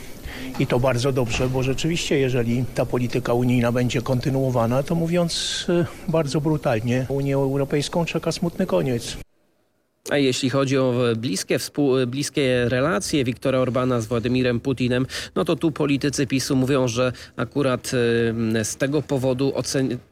I to bardzo dobrze, bo rzeczywiście jeżeli ta polityka unijna będzie kontynuowana, to mówiąc y, bardzo brutalnie, Unię Europejską czeka smutny koniec. A jeśli chodzi o bliskie, bliskie relacje Wiktora Orbana z Władimirem Putinem, no to tu politycy PiSu mówią, że akurat z tego powodu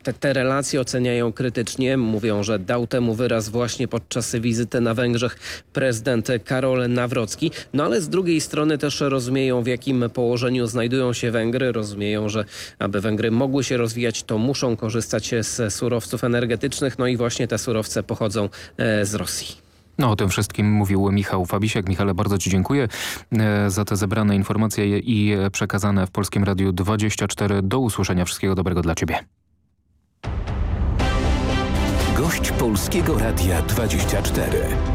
te, te, relacje oceniają krytycznie. Mówią, że dał temu wyraz właśnie podczas wizyty na Węgrzech prezydent Karol Nawrocki. No ale z drugiej strony też rozumieją w jakim położeniu znajdują się Węgry. Rozumieją, że aby Węgry mogły się rozwijać, to muszą korzystać z surowców energetycznych. No i właśnie te surowce pochodzą e, z Rosji. No o tym wszystkim mówił Michał Fabisiak. Michale, bardzo Ci dziękuję e, za te zebrane informacje i przekazane w Polskim Radiu 24. Do usłyszenia. Wszystkiego dobrego dla Ciebie. Gość Polskiego Radia 24.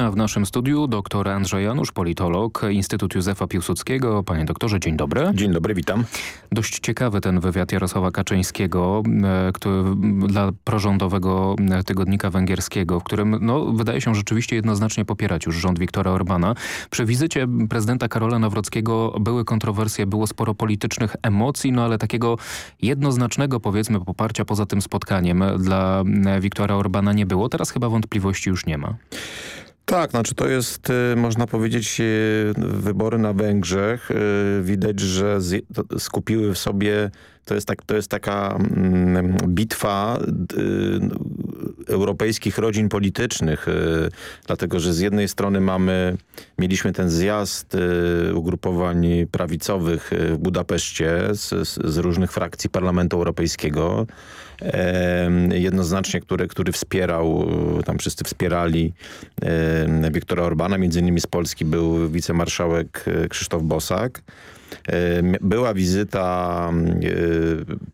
A w naszym studiu dr Andrzej Janusz, politolog, Instytut Józefa Piłsudskiego. Panie doktorze, dzień dobry. Dzień dobry, witam. Dość ciekawy ten wywiad Jarosława Kaczyńskiego e, który, dla prorządowego e, tygodnika węgierskiego, w którym no, wydaje się rzeczywiście jednoznacznie popierać już rząd Viktora Orbana. Przy wizycie prezydenta Karola Nawrockiego były kontrowersje, było sporo politycznych emocji, no ale takiego jednoznacznego powiedzmy poparcia poza tym spotkaniem dla Viktora Orbana nie było. Teraz chyba wątpliwości już nie ma. Tak, znaczy to jest, y, można powiedzieć, y, wybory na Węgrzech. Y, widać, że skupiły w sobie to jest, tak, to jest taka mm, bitwa europejskich rodzin politycznych, dlatego że z jednej strony mamy, mieliśmy ten zjazd ugrupowań prawicowych w Budapeszcie z, z różnych frakcji Parlamentu Europejskiego, jednoznacznie, który, który wspierał, tam wszyscy wspierali Wiktora Orbana, między innymi z Polski był wicemarszałek Krzysztof Bosak. Była wizyta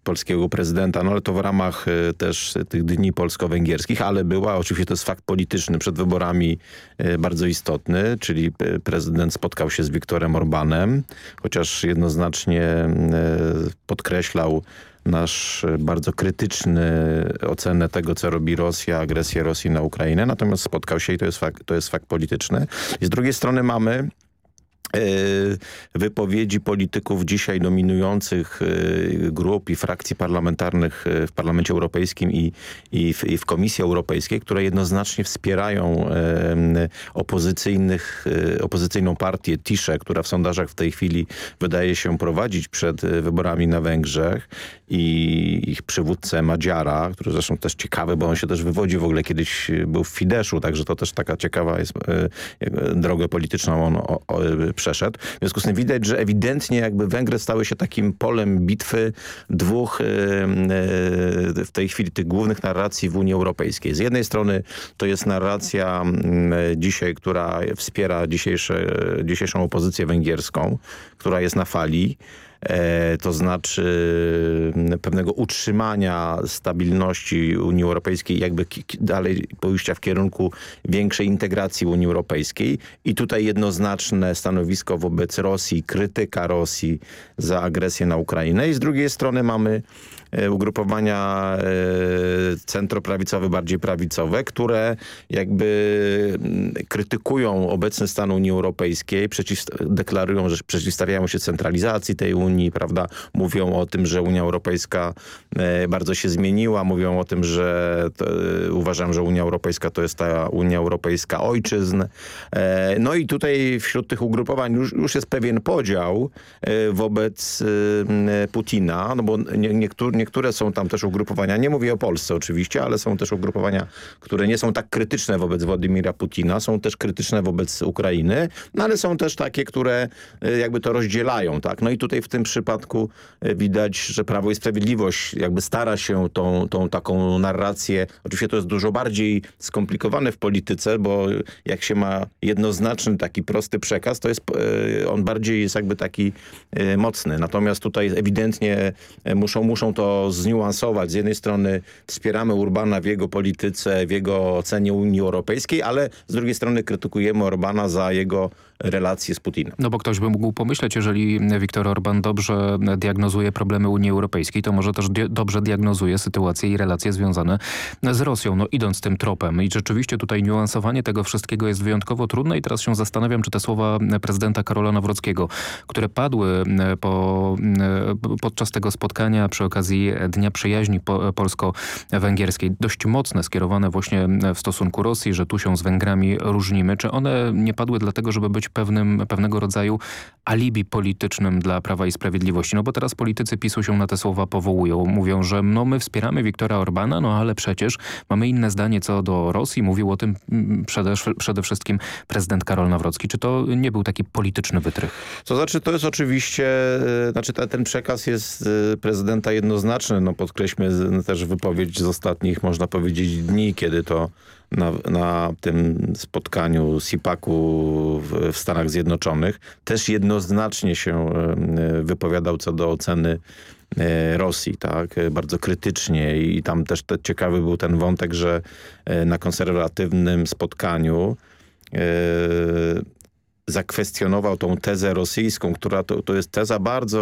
polskiego prezydenta, no ale to w ramach e, też tych dni polsko-węgierskich, ale była, oczywiście to jest fakt polityczny, przed wyborami e, bardzo istotny, czyli prezydent spotkał się z Wiktorem Orbanem, chociaż jednoznacznie e, podkreślał nasz bardzo krytyczny ocenę tego, co robi Rosja, agresję Rosji na Ukrainę, natomiast spotkał się i to jest fakt, to jest fakt polityczny. I z drugiej strony mamy E, wypowiedzi polityków dzisiaj dominujących e, grup i frakcji parlamentarnych e, w Parlamencie Europejskim i, i, w, i w Komisji Europejskiej, które jednoznacznie wspierają opozycyjnych, opozycyjną partię Tisze, która w sondażach w tej chwili wydaje się prowadzić przed wyborami na Węgrzech i ich przywódcę Madziara, który zresztą też ciekawy, bo on się też wywodzi w ogóle kiedyś był w Fideszu, także to też taka ciekawa jest drogę polityczną on o, o, przeszedł. W związku z tym widać, że ewidentnie jakby Węgry stały się takim polem bitwy dwóch e, w tej chwili tych głównych narracji w Unii Europejskiej. Z jednej strony to jest narracja dzisiaj, która wspiera dzisiejsze, dzisiejszą opozycję węgierską, która jest na fali, to znaczy pewnego utrzymania stabilności Unii Europejskiej, jakby dalej pójścia w kierunku większej integracji Unii Europejskiej. I tutaj jednoznaczne stanowisko wobec Rosji, krytyka Rosji za agresję na Ukrainę. I z drugiej strony mamy E, ugrupowania e, centroprawicowe, bardziej prawicowe, które jakby mm, krytykują obecny stan Unii Europejskiej, deklarują, że przeciwstawiają się centralizacji tej Unii, prawda? Mówią o tym, że Unia Europejska e, bardzo się zmieniła, mówią o tym, że to, uważam, że Unia Europejska to jest ta Unia Europejska ojczyzn. No i tutaj wśród tych ugrupowań już, już jest pewien podział wobec Putina, no bo nie, niektórzy niektóre są tam też ugrupowania, nie mówię o Polsce oczywiście, ale są też ugrupowania, które nie są tak krytyczne wobec Władimira Putina, są też krytyczne wobec Ukrainy, no ale są też takie, które y, jakby to rozdzielają, tak? No i tutaj w tym przypadku y, widać, że Prawo i Sprawiedliwość jakby stara się tą, tą taką narrację, oczywiście to jest dużo bardziej skomplikowane w polityce, bo jak się ma jednoznaczny taki prosty przekaz, to jest y, on bardziej jest jakby taki mocny. Natomiast tutaj ewidentnie muszą, muszą to zniuansować. Z jednej strony wspieramy Urbana w jego polityce, w jego ocenie Unii Europejskiej, ale z drugiej strony krytykujemy Orbana za jego relacje z Putinem. No bo ktoś by mógł pomyśleć, jeżeli Viktor Orban dobrze diagnozuje problemy Unii Europejskiej, to może też di dobrze diagnozuje sytuację i relacje związane z Rosją, no idąc tym tropem. I rzeczywiście tutaj niuansowanie tego wszystkiego jest wyjątkowo trudne i teraz się zastanawiam, czy te słowa prezydenta Karola Nawrockiego, które padły po, podczas tego spotkania przy okazji Dnia Przyjaźni po, polsko-węgierskiej, dość mocne, skierowane właśnie w stosunku Rosji, że tu się z Węgrami różnimy, czy one nie padły dlatego, żeby być pewnym, pewnego rodzaju alibi politycznym dla Prawa i Sprawiedliwości. No bo teraz politycy PiSu się na te słowa powołują. Mówią, że no my wspieramy Wiktora Orbana, no ale przecież mamy inne zdanie co do Rosji. Mówił o tym mm, przede, przede wszystkim prezydent Karol Nawrocki. Czy to nie był taki polityczny wytrych? To znaczy, to jest oczywiście, e, znaczy ten przekaz jest e, prezydenta jednoznaczny. No podkreślmy też wypowiedź z ostatnich, można powiedzieć, dni, kiedy to na, na tym spotkaniu SIPAC-u w, w Stanach Zjednoczonych. Też jednoznacznie się wypowiadał co do oceny e, Rosji, tak, bardzo krytycznie. I tam też te, ciekawy był ten wątek, że e, na konserwatywnym spotkaniu e, zakwestionował tą tezę rosyjską, która to, to jest teza bardzo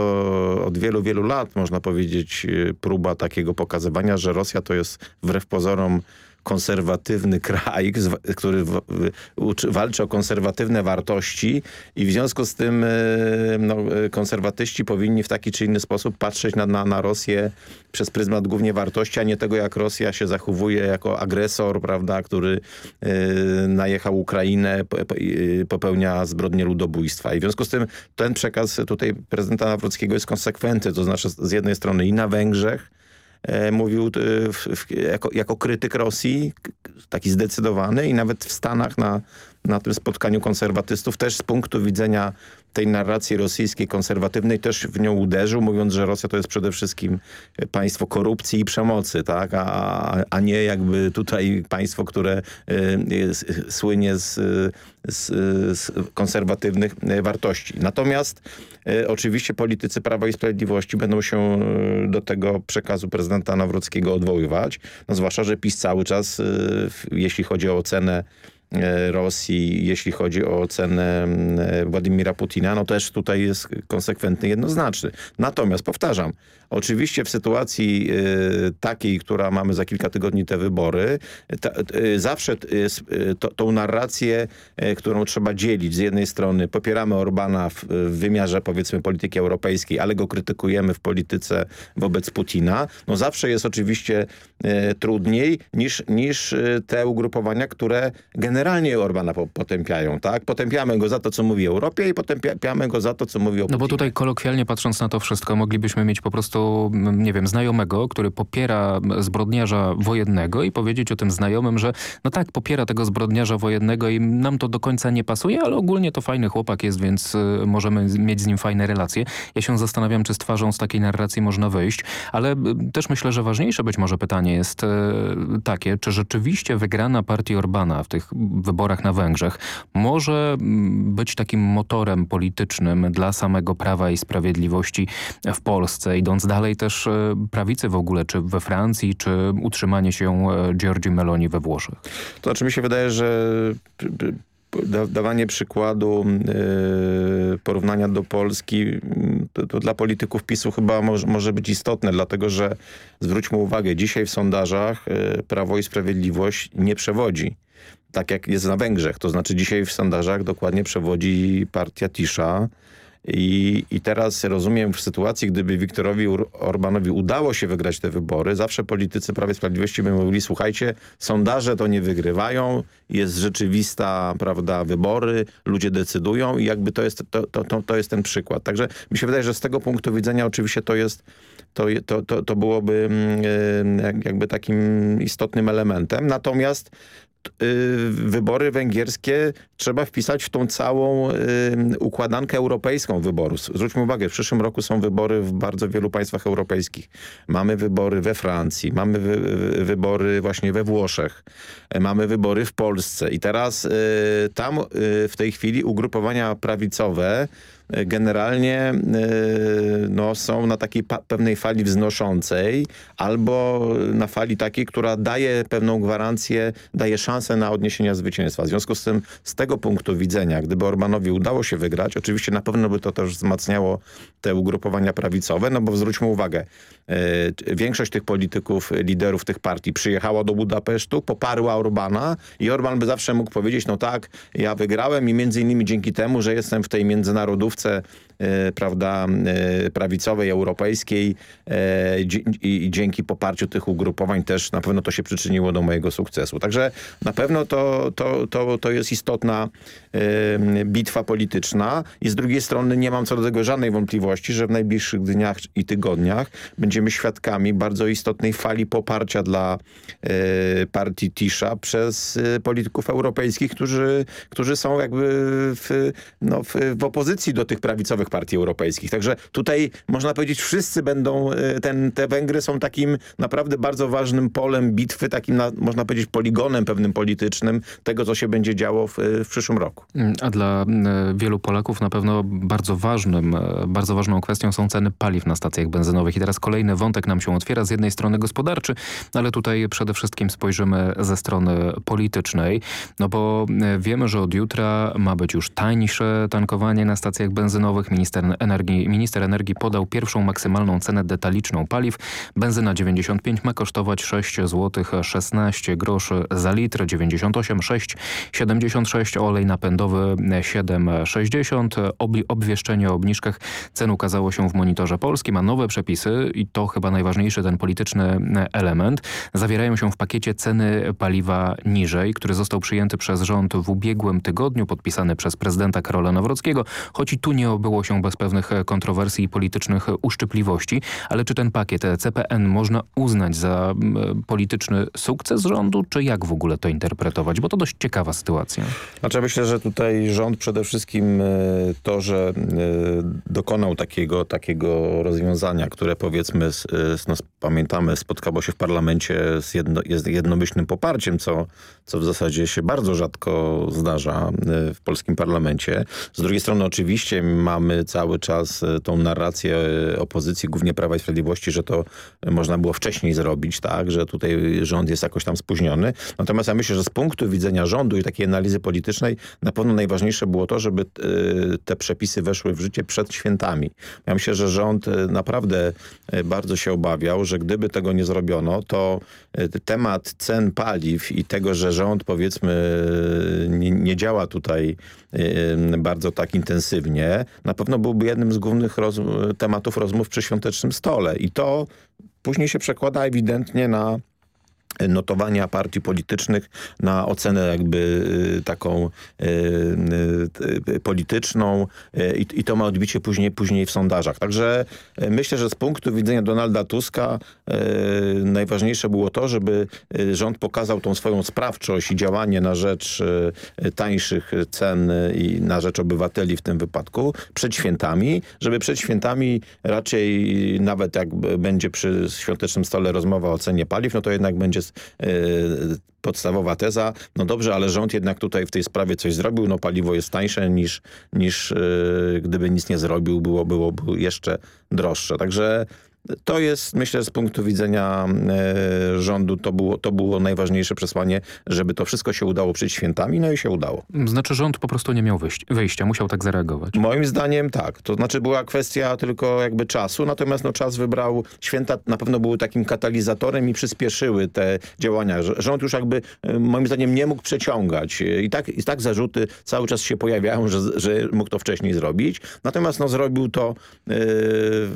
od wielu, wielu lat, można powiedzieć, próba takiego pokazywania, że Rosja to jest wbrew pozorom konserwatywny kraj, który walczy o konserwatywne wartości i w związku z tym no, konserwatyści powinni w taki czy inny sposób patrzeć na, na, na Rosję przez pryzmat głównie wartości, a nie tego, jak Rosja się zachowuje jako agresor, prawda, który najechał Ukrainę, popełnia zbrodnie ludobójstwa. I w związku z tym ten przekaz tutaj prezydenta Nawrockiego jest konsekwentny, to znaczy z jednej strony i na Węgrzech, e, mówił e, w, jako, jako krytyk Rosji, taki zdecydowany i nawet w Stanach na, na tym spotkaniu konserwatystów też z punktu widzenia tej narracji rosyjskiej konserwatywnej też w nią uderzył, mówiąc, że Rosja to jest przede wszystkim państwo korupcji i przemocy, tak? a, a nie jakby tutaj państwo, które y, słynie z, z, z, konserwatywnych wartości. Natomiast y, oczywiście politycy Prawa i Sprawiedliwości będą się y, do tego przekazu prezydenta Nawrockiego odwoływać, no zwłaszcza, że PiS cały czas, y, jeśli chodzi o ocenę Rosji, jeśli chodzi o ocenę e, Władimira Putina, no też tutaj jest konsekwentny, jednoznaczny. Natomiast powtarzam, oczywiście w sytuacji y, takiej, która mamy za kilka tygodni te wybory, ta, y, zawsze y, to, tą narrację, którą trzeba dzielić. Z jednej strony popieramy Orbana w, w wymiarze powiedzmy polityki europejskiej, ale go krytykujemy w polityce wobec Putina. No zawsze jest oczywiście trudniej niż, niż te ugrupowania, które generalnie Orbana potępiają, tak? Potępiamy go za to, co mówi Europie i potępiamy go za to, co mówi o No bo tutaj kolokwialnie patrząc na to wszystko, moglibyśmy mieć po prostu, nie wiem, znajomego, który popiera zbrodniarza wojennego i powiedzieć o tym znajomym, że no tak, popiera tego zbrodniarza wojennego i nam to do końca nie pasuje, ale ogólnie to fajny chłopak jest, więc y, możemy mieć z nim fajne relacje. Ja się zastanawiam, czy z twarzą z takiej narracji można wyjść, ale y, też myślę, że ważniejsze być może pytanie jest y, takie, czy rzeczywiście wygrana partii Orbana w tych wyborach na Węgrzech może mm, być takim motorem politycznym dla samego Prawa i Sprawiedliwości w Polsce, idąc dalej też e, prawicy w ogóle, czy we Francji, czy utrzymanie się e, Giorgi Meloni we Włoszech? To znaczy mi się wydaje, że dawanie przykładu yy, porównania do Polski to, to, dla polityków PiSu chyba może, może, być istotne, dlatego że zwróćmy uwagę, dzisiaj w sondażach yy, Prawo i Sprawiedliwość nie przewodzi tak jak jest na Węgrzech. To znaczy dzisiaj w sondażach dokładnie przewodzi partia Tisza. I, I teraz rozumiem w sytuacji, gdyby Wiktorowi Orbanowi udało się wygrać te wybory, zawsze politycy Prawa i Sprawiedliwości by mówili, słuchajcie, sondaże to nie wygrywają, jest rzeczywista, prawda, wybory, ludzie decydują i jakby to jest, to, to, to, to jest ten przykład. Także mi się wydaje, że z tego punktu widzenia oczywiście to jest, to, to, to, to byłoby mm, jakby takim istotnym elementem. Natomiast Y, wybory węgierskie trzeba wpisać w tą całą y, układankę europejską wyborów. Zwróćmy uwagę, w przyszłym roku są wybory w bardzo wielu państwach europejskich. Mamy wybory we Francji, mamy wybory właśnie we Włoszech, e, mamy wybory w Polsce i teraz y, tam w tej chwili ugrupowania prawicowe generalnie no, są na takiej pewnej fali wznoszącej albo na fali takiej, która daje pewną gwarancję, daje szansę na odniesienie zwycięstwa. W związku z tym, z tego punktu widzenia, gdyby Orbanowi udało się wygrać, oczywiście na pewno by to też wzmacniało te ugrupowania prawicowe, no bo zwróćmy uwagę, e, większość tych polityków, liderów tych partii przyjechała do Budapesztu, poparła Orbana i Orban by zawsze mógł powiedzieć, no tak, ja wygrałem i między innymi dzięki temu, że jestem w tej międzynarodówce prawda, e, prawicowej, europejskiej e, i dzięki poparciu tych ugrupowań też na pewno to się przyczyniło do mojego sukcesu. Także na pewno to, to, to, to jest istotna bitwa polityczna i z drugiej strony nie mam co do tego żadnej wątpliwości, że w najbliższych dniach i tygodniach będziemy świadkami bardzo istotnej fali poparcia dla partii Tisza przez polityków europejskich, którzy, którzy są jakby w, no, w, w opozycji do tych prawicowych partii europejskich. Także tutaj można powiedzieć wszyscy będą, e, ten, te Węgry są takim naprawdę bardzo ważnym polem bitwy, takim na, można powiedzieć poligonem pewnym politycznym tego, co się będzie działo w, w przyszłym roku. Mm, a dla e, wielu Polaków na pewno bardzo ważnym, e, bardzo ważną kwestią są ceny paliw na stacjach benzynowych. I teraz kolejny wątek nam się otwiera. Z jednej strony gospodarczy, ale tutaj przede wszystkim spojrzymy ze strony politycznej, no bo wiemy, że od jutra ma być już tańsze tankowanie na stacjach benzynowych. Minister energii, minister energii podał pierwszą maksymalną cenę detaliczną paliw. Benzyna 95 ma kosztować 6 zł 16 groszy za litr, 98 6 76 olej napędowy 7,60. Obwieszczenie o obniżkach cen ukazało się w monitorze polskim, a nowe przepisy i to chyba najważniejszy ten polityczny element zawierają się w pakiecie ceny paliwa niżej, który został przyjęty przez rząd w ubiegłym tygodniu, podpisany przez prezydenta Karola Nawrockiego, choć i tu nie obyło bez pewnych kontrowersji i politycznych uszczypliwości. Ale czy ten pakiet CPN można uznać za polityczny sukces rządu, czy jak w ogóle to interpretować? Bo to dość ciekawa sytuacja. Znaczy myślę, że tutaj rząd przede wszystkim e, to, że e, dokonał takiego, takiego rozwiązania, które powiedzmy, no, pamiętamy, spotkało się w parlamencie z jedno, jest jednomyślnym poparciem, co, co w zasadzie się bardzo rzadko zdarza e, w polskim parlamencie. Z drugiej strony oczywiście mamy cały czas tą narrację opozycji, głównie Prawa i Sprawiedliwości, że to można było wcześniej zrobić, tak, że tutaj rząd jest jakoś tam spóźniony. Natomiast ja myślę, że z punktu widzenia rządu i takiej analizy politycznej na pewno najważniejsze było to, żeby te przepisy weszły w życie przed świętami. Ja myślę, że rząd naprawdę bardzo się obawiał, że gdyby tego nie zrobiono, to temat cen paliw i tego, że rząd powiedzmy nie, nie działa tutaj bardzo tak intensywnie, na pewno byłby jednym z głównych roz tematów rozmów przy świątecznym stole. I to później się przekłada ewidentnie na notowania partii politycznych na ocenę jakby y, taką y, y, polityczną i, to ma odbicie później, później w sondażach. Także myślę, że z punktu widzenia Donalda Tuska najważniejsze było to, żeby rząd pokazał tą swoją sprawczość i działanie na rzecz tańszych cen i na rzecz obywateli w tym wypadku przed świętami, żeby przed świętami raczej nawet jak będzie przy świątecznym stole rozmowa o cenie paliw, no to jednak będzie E, podstawowa teza, no dobrze, ale rząd jednak tutaj w tej sprawie coś zrobił, no paliwo jest tańsze niż, niż e, gdyby nic nie zrobił, było, byłoby jeszcze droższe. Także to jest, myślę, z punktu widzenia e, rządu, to było, to było najważniejsze przesłanie, żeby to wszystko się udało przed świętami, no i się udało. Znaczy rząd po prostu nie miał wyjścia, musiał tak zareagować. Moim zdaniem tak. To znaczy była kwestia tylko jakby czasu, natomiast no, czas wybrał, święta na pewno były takim katalizatorem i przyspieszyły te działania. Rząd już jakby, e, moim zdaniem, nie mógł przeciągać. I tak, i tak zarzuty cały czas się pojawiają, że, że mógł to wcześniej zrobić. Natomiast no, zrobił to, yy,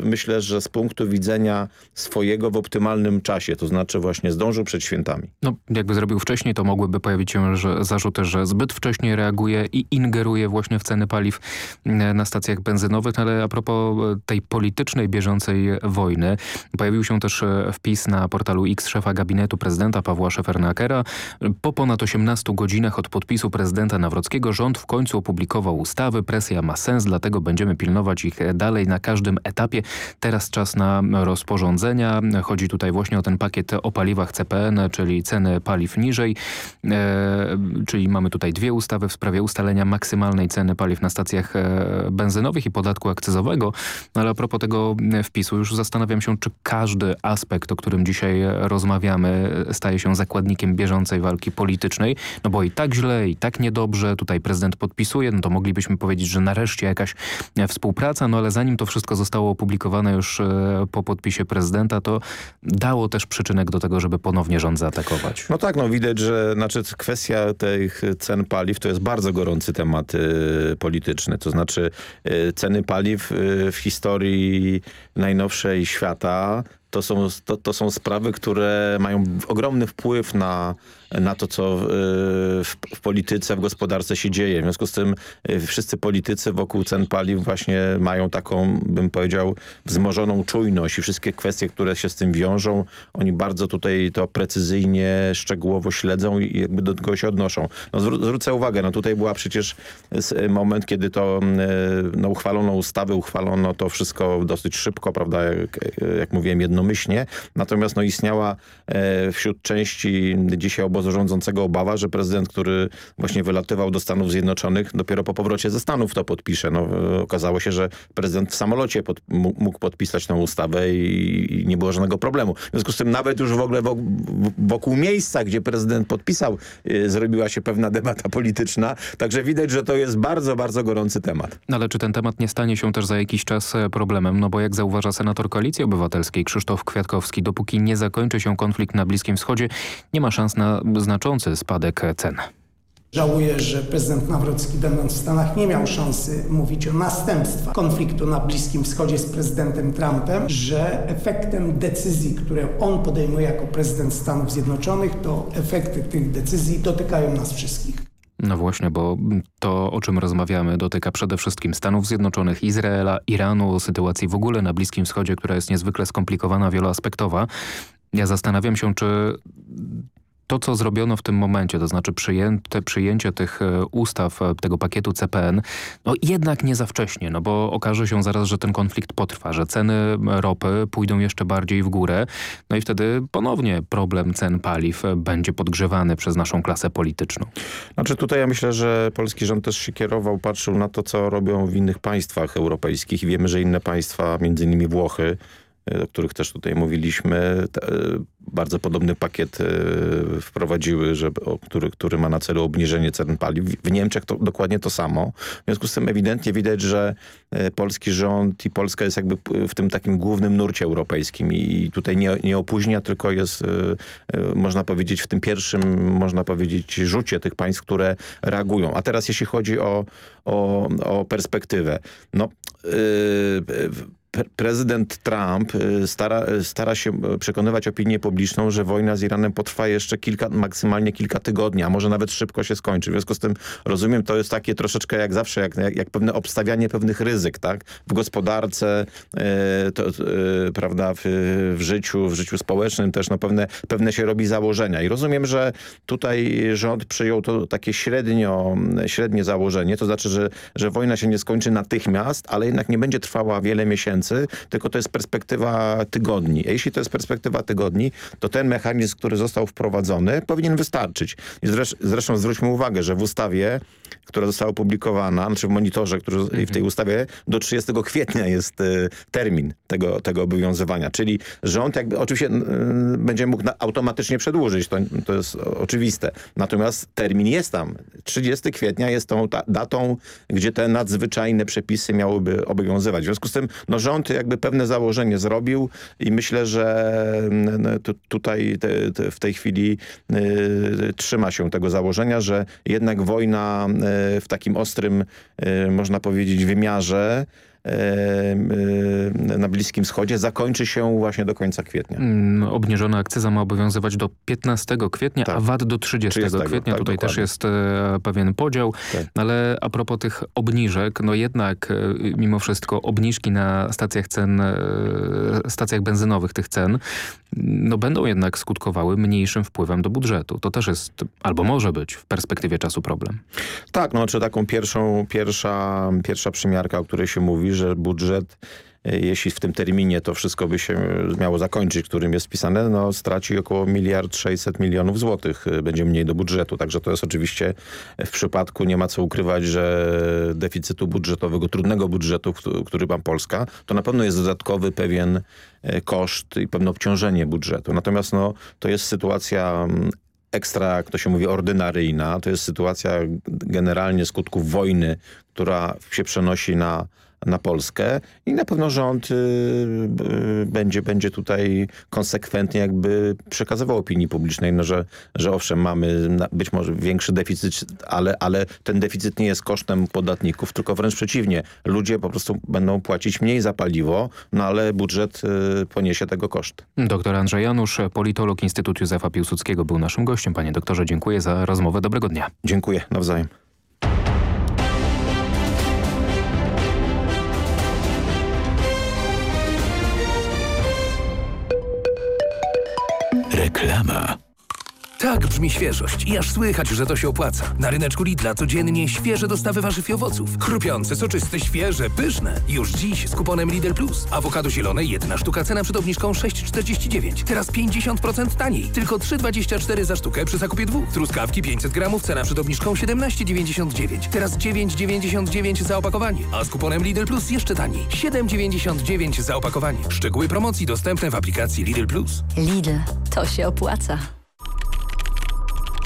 myślę, że z punktu widzenia widzenia swojego w optymalnym czasie, to znaczy właśnie zdążył przed świętami. No, jakby zrobił wcześniej, to mogłyby pojawić się że zarzuty, że zbyt wcześnie reaguje i ingeruje właśnie w ceny paliw e, na stacjach benzynowych, ale a propos e, tej politycznej, bieżącej wojny, pojawił się też e, wpis na portalu X szefa gabinetu prezydenta Pawła Szefernakera. Po ponad 18 godzinach od podpisu prezydenta Nawrockiego rząd w końcu opublikował ustawy. Presja ma sens, dlatego będziemy pilnować ich dalej na każdym etapie. Teraz czas na rozporządzenia. Chodzi tutaj właśnie o ten pakiet o paliwach CPN, czyli ceny paliw niżej. E, czyli mamy tutaj dwie ustawy w sprawie ustalenia maksymalnej ceny paliw na stacjach e, benzynowych i podatku akcyzowego. Ale a propos tego wpisu, już zastanawiam się, czy każdy aspekt, o którym dzisiaj rozmawiamy, staje się zakładnikiem bieżącej walki politycznej. No bo i tak źle, i tak niedobrze. Tutaj prezydent podpisuje, no to moglibyśmy powiedzieć, że nareszcie jakaś współpraca, no ale zanim to wszystko zostało opublikowane już e, po podpisie prezydenta, to dało też przyczynek do tego, żeby ponownie rząd zaatakować. No tak, no widać, że znaczy kwestia tych cen paliw to jest bardzo gorący temat y, polityczny. To znaczy y, ceny paliw y, w historii najnowszej świata to są, to, to są sprawy, które mają ogromny wpływ na na to, co w, w, polityce, w gospodarce się dzieje. W związku z tym y, wszyscy politycy wokół cen paliw właśnie mają taką, bym powiedział, wzmożoną czujność i wszystkie kwestie, które się z tym wiążą, oni bardzo tutaj to precyzyjnie, szczegółowo śledzą i jakby do tego się odnoszą. No, zwrócę uwagę, no tutaj była przecież moment, kiedy to y, no, uchwalono ustawy, uchwalono to wszystko dosyć szybko, prawda, jak, jak mówiłem, jedno jednomyślnie. Natomiast no, istniała e, wśród części dzisiaj obozu rządzącego obawa, że prezydent, który właśnie wylatywał do Stanów Zjednoczonych, dopiero po powrocie ze Stanów to podpisze. No, okazało się, że prezydent w samolocie pod, mógł podpisać tę ustawę i, i, nie było żadnego problemu. W związku z tym nawet już w ogóle wokół, wokół miejsca, gdzie prezydent podpisał, e, zrobiła się pewna debata polityczna. Także widać, że to jest bardzo, bardzo gorący temat. Ale czy ten temat nie stanie się też za jakiś czas e, problemem? No bo jak zauważa senator Koalicji Obywatelskiej Krzysztof Kwiatkowski, dopóki nie zakończy się konflikt na Bliskim Wschodzie, nie ma szans na znaczący spadek cen. Żałuję, że prezydent Nawrocki będąc w Stanach nie miał szansy mówić o następstwach konfliktu na Bliskim Wschodzie z prezydentem Trumpem, że efektem decyzji, które on podejmuje jako prezydent Stanów Zjednoczonych, to efekty tych decyzji dotykają nas wszystkich. No właśnie, bo to, o czym rozmawiamy, dotyka przede wszystkim Stanów Zjednoczonych, Izraela, Iranu, sytuacji w ogóle na Bliskim Wschodzie, która jest niezwykle skomplikowana, wieloaspektowa. Ja zastanawiam się, czy to, co zrobiono w tym momencie, to znaczy przyjęte, przyjęcie tych e, ustaw, e, tego pakietu CPN, no jednak nie za wcześnie, no bo okaże się zaraz, że ten konflikt potrwa, że ceny ropy pójdą jeszcze bardziej w górę, no i wtedy ponownie problem cen paliw będzie podgrzewany przez naszą klasę polityczną. Znaczy tutaj ja myślę, że polski rząd też się kierował, patrzył na to, co robią w innych państwach europejskich wiemy, że inne państwa, między innymi Włochy, o których też tutaj mówiliśmy, bardzo podobny pakiet e, wprowadziły, żeby, który, który ma na celu obniżenie cen paliw. W Niemczech to dokładnie to samo. W związku z tym ewidentnie widać, że polski rząd i Polska jest jakby w tym takim głównym nurcie europejskim i tutaj nie, nie opóźnia, tylko jest, można powiedzieć, w tym pierwszym, można powiedzieć, rzucie tych państw, które reagują. A teraz jeśli chodzi o, o, o perspektywę. No, yy, prezydent Trump y, stara, y, stara się y, przekonywać opinię publiczną, że wojna z Iranem potrwa jeszcze kilka, maksymalnie kilka tygodni, a może nawet szybko się skończy. W związku z tym rozumiem, to jest takie troszeczkę jak zawsze, jak, jak, jak pewne obstawianie pewnych ryzyk, tak? W gospodarce, to, prawda, w, w, życiu, w życiu społecznym też no pewne, pewne się robi założenia. I rozumiem, że tutaj rząd przyjął to takie średnio, średnie założenie, to znaczy, że, że wojna się nie skończy natychmiast, ale jednak nie będzie trwała wiele miesięcy, miesięcy, tylko to jest perspektywa tygodni. A jeśli to jest perspektywa tygodni, to ten mechanizm, który został wprowadzony, powinien wystarczyć. I zresztą, zwróćmy uwagę, że w ustawie, która została opublikowana, znaczy w monitorze, który w tej mhm. ustawie do 30 kwietnia jest y, termin tego, tego obowiązywania. Czyli rząd jakby oczywiście y, będzie mógł automatycznie przedłużyć, to, to jest oczywiste. Natomiast termin jest tam. 30 kwietnia jest tą datą, gdzie te nadzwyczajne przepisy miałyby obowiązywać. W związku z tym no, rząd jakby pewne założenie zrobił i myślę, że tutaj te, te w tej chwili y, trzyma się tego założenia, że jednak wojna w takim ostrym, y, można powiedzieć, wymiarze na Bliskim Wschodzie zakończy się właśnie do końca kwietnia. Mm, obniżona akcyza ma obowiązywać do 15 kwietnia, tak. a VAT do 30, 30 kwietnia. Tak, Tutaj dokładnie. też jest e, pewien podział, tak. ale a propos tych obniżek, no jednak e, mimo wszystko obniżki na stacjach cen, e, stacjach benzynowych tych cen, no będą jednak skutkowały mniejszym wpływem do budżetu. To też jest, albo może być w perspektywie czasu problem. Tak, no czy taką pierwszą, pierwsza, pierwsza przymiarka, o której się mówi, że budżet e, jeśli w tym terminie to wszystko by się miało zakończyć, którym jest wpisane, no straci około miliard 600 milionów złotych e, będzie mniej do budżetu. Także to jest oczywiście w przypadku, nie ma co ukrywać, że deficytu budżetowego, trudnego budżetu, który ma Polska, to na pewno jest dodatkowy pewien e, koszt i pewne obciążenie budżetu. Natomiast no, to jest sytuacja mm, ekstra, jak to się mówi, ordynaryjna. To jest sytuacja generalnie skutków wojny, która się przenosi na na Polskę i na pewno rząd y, y, będzie, będzie tutaj konsekwentnie jakby przekazywał opinii publicznej, no, że, że owszem, mamy być może większy deficyt, ale, ale ten deficyt nie jest kosztem podatników, tylko wręcz przeciwnie. Ludzie po prostu będą płacić mniej za paliwo, no ale budżet y, poniesie tego koszt. Doktor Andrzej Janusz, politolog Instytutu Józefa Piłsudskiego był naszym gościem. Panie doktorze, dziękuję za rozmowę. Dobrego dnia. Dziękuję. Nawzajem. Reklama. Tak brzmi świeżość i aż słychać, że to się opłaca. Na ryneczku Lidla codziennie świeże dostawy warzyw i owoców. Chrupiące, soczyste, świeże, pyszne. Już dziś z kuponem Lidl Plus. Awokado zielone, jedna sztuka, cena przed obniżką 6,49. Teraz 50% taniej. Tylko 3,24 za sztukę przy zakupie dwóch. Truskawki 500 gramów, cena przed obniżką 17,99. Teraz 9,99 za opakowanie. A z kuponem Lidl Plus jeszcze taniej. 7,99 za opakowanie. Szczegóły promocji dostępne w aplikacji Lidl Plus. Lidl, to się opłaca.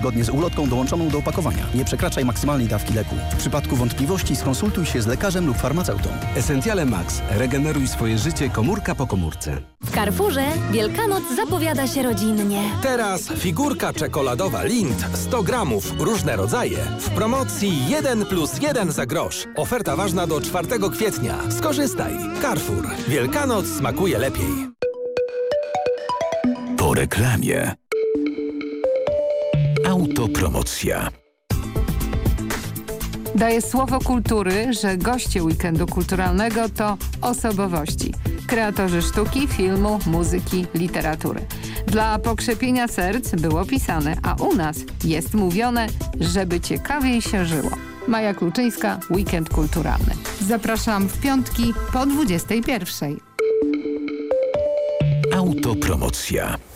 zgodnie z ulotką dołączoną do opakowania. Nie przekraczaj maksymalnej dawki leku. W przypadku wątpliwości skonsultuj się z lekarzem lub farmaceutą. Essentiale Max. Regeneruj swoje życie komórka po komórce. W Carrefourze Wielkanoc zapowiada się rodzinnie. Teraz figurka czekoladowa Lind 100 gramów, różne rodzaje. W promocji 1 plus 1 za grosz. Oferta ważna do 4 kwietnia. Skorzystaj. Carrefour. Wielkanoc smakuje lepiej. Po reklamie. Autopromocja. Daje słowo kultury, że goście weekendu kulturalnego to osobowości. Kreatorzy sztuki, filmu, muzyki, literatury. Dla pokrzepienia serc było pisane, a u nas jest mówione, żeby ciekawiej się żyło. Maja Kluczyńska, Weekend Kulturalny. Zapraszam w piątki po 21. Autopromocja.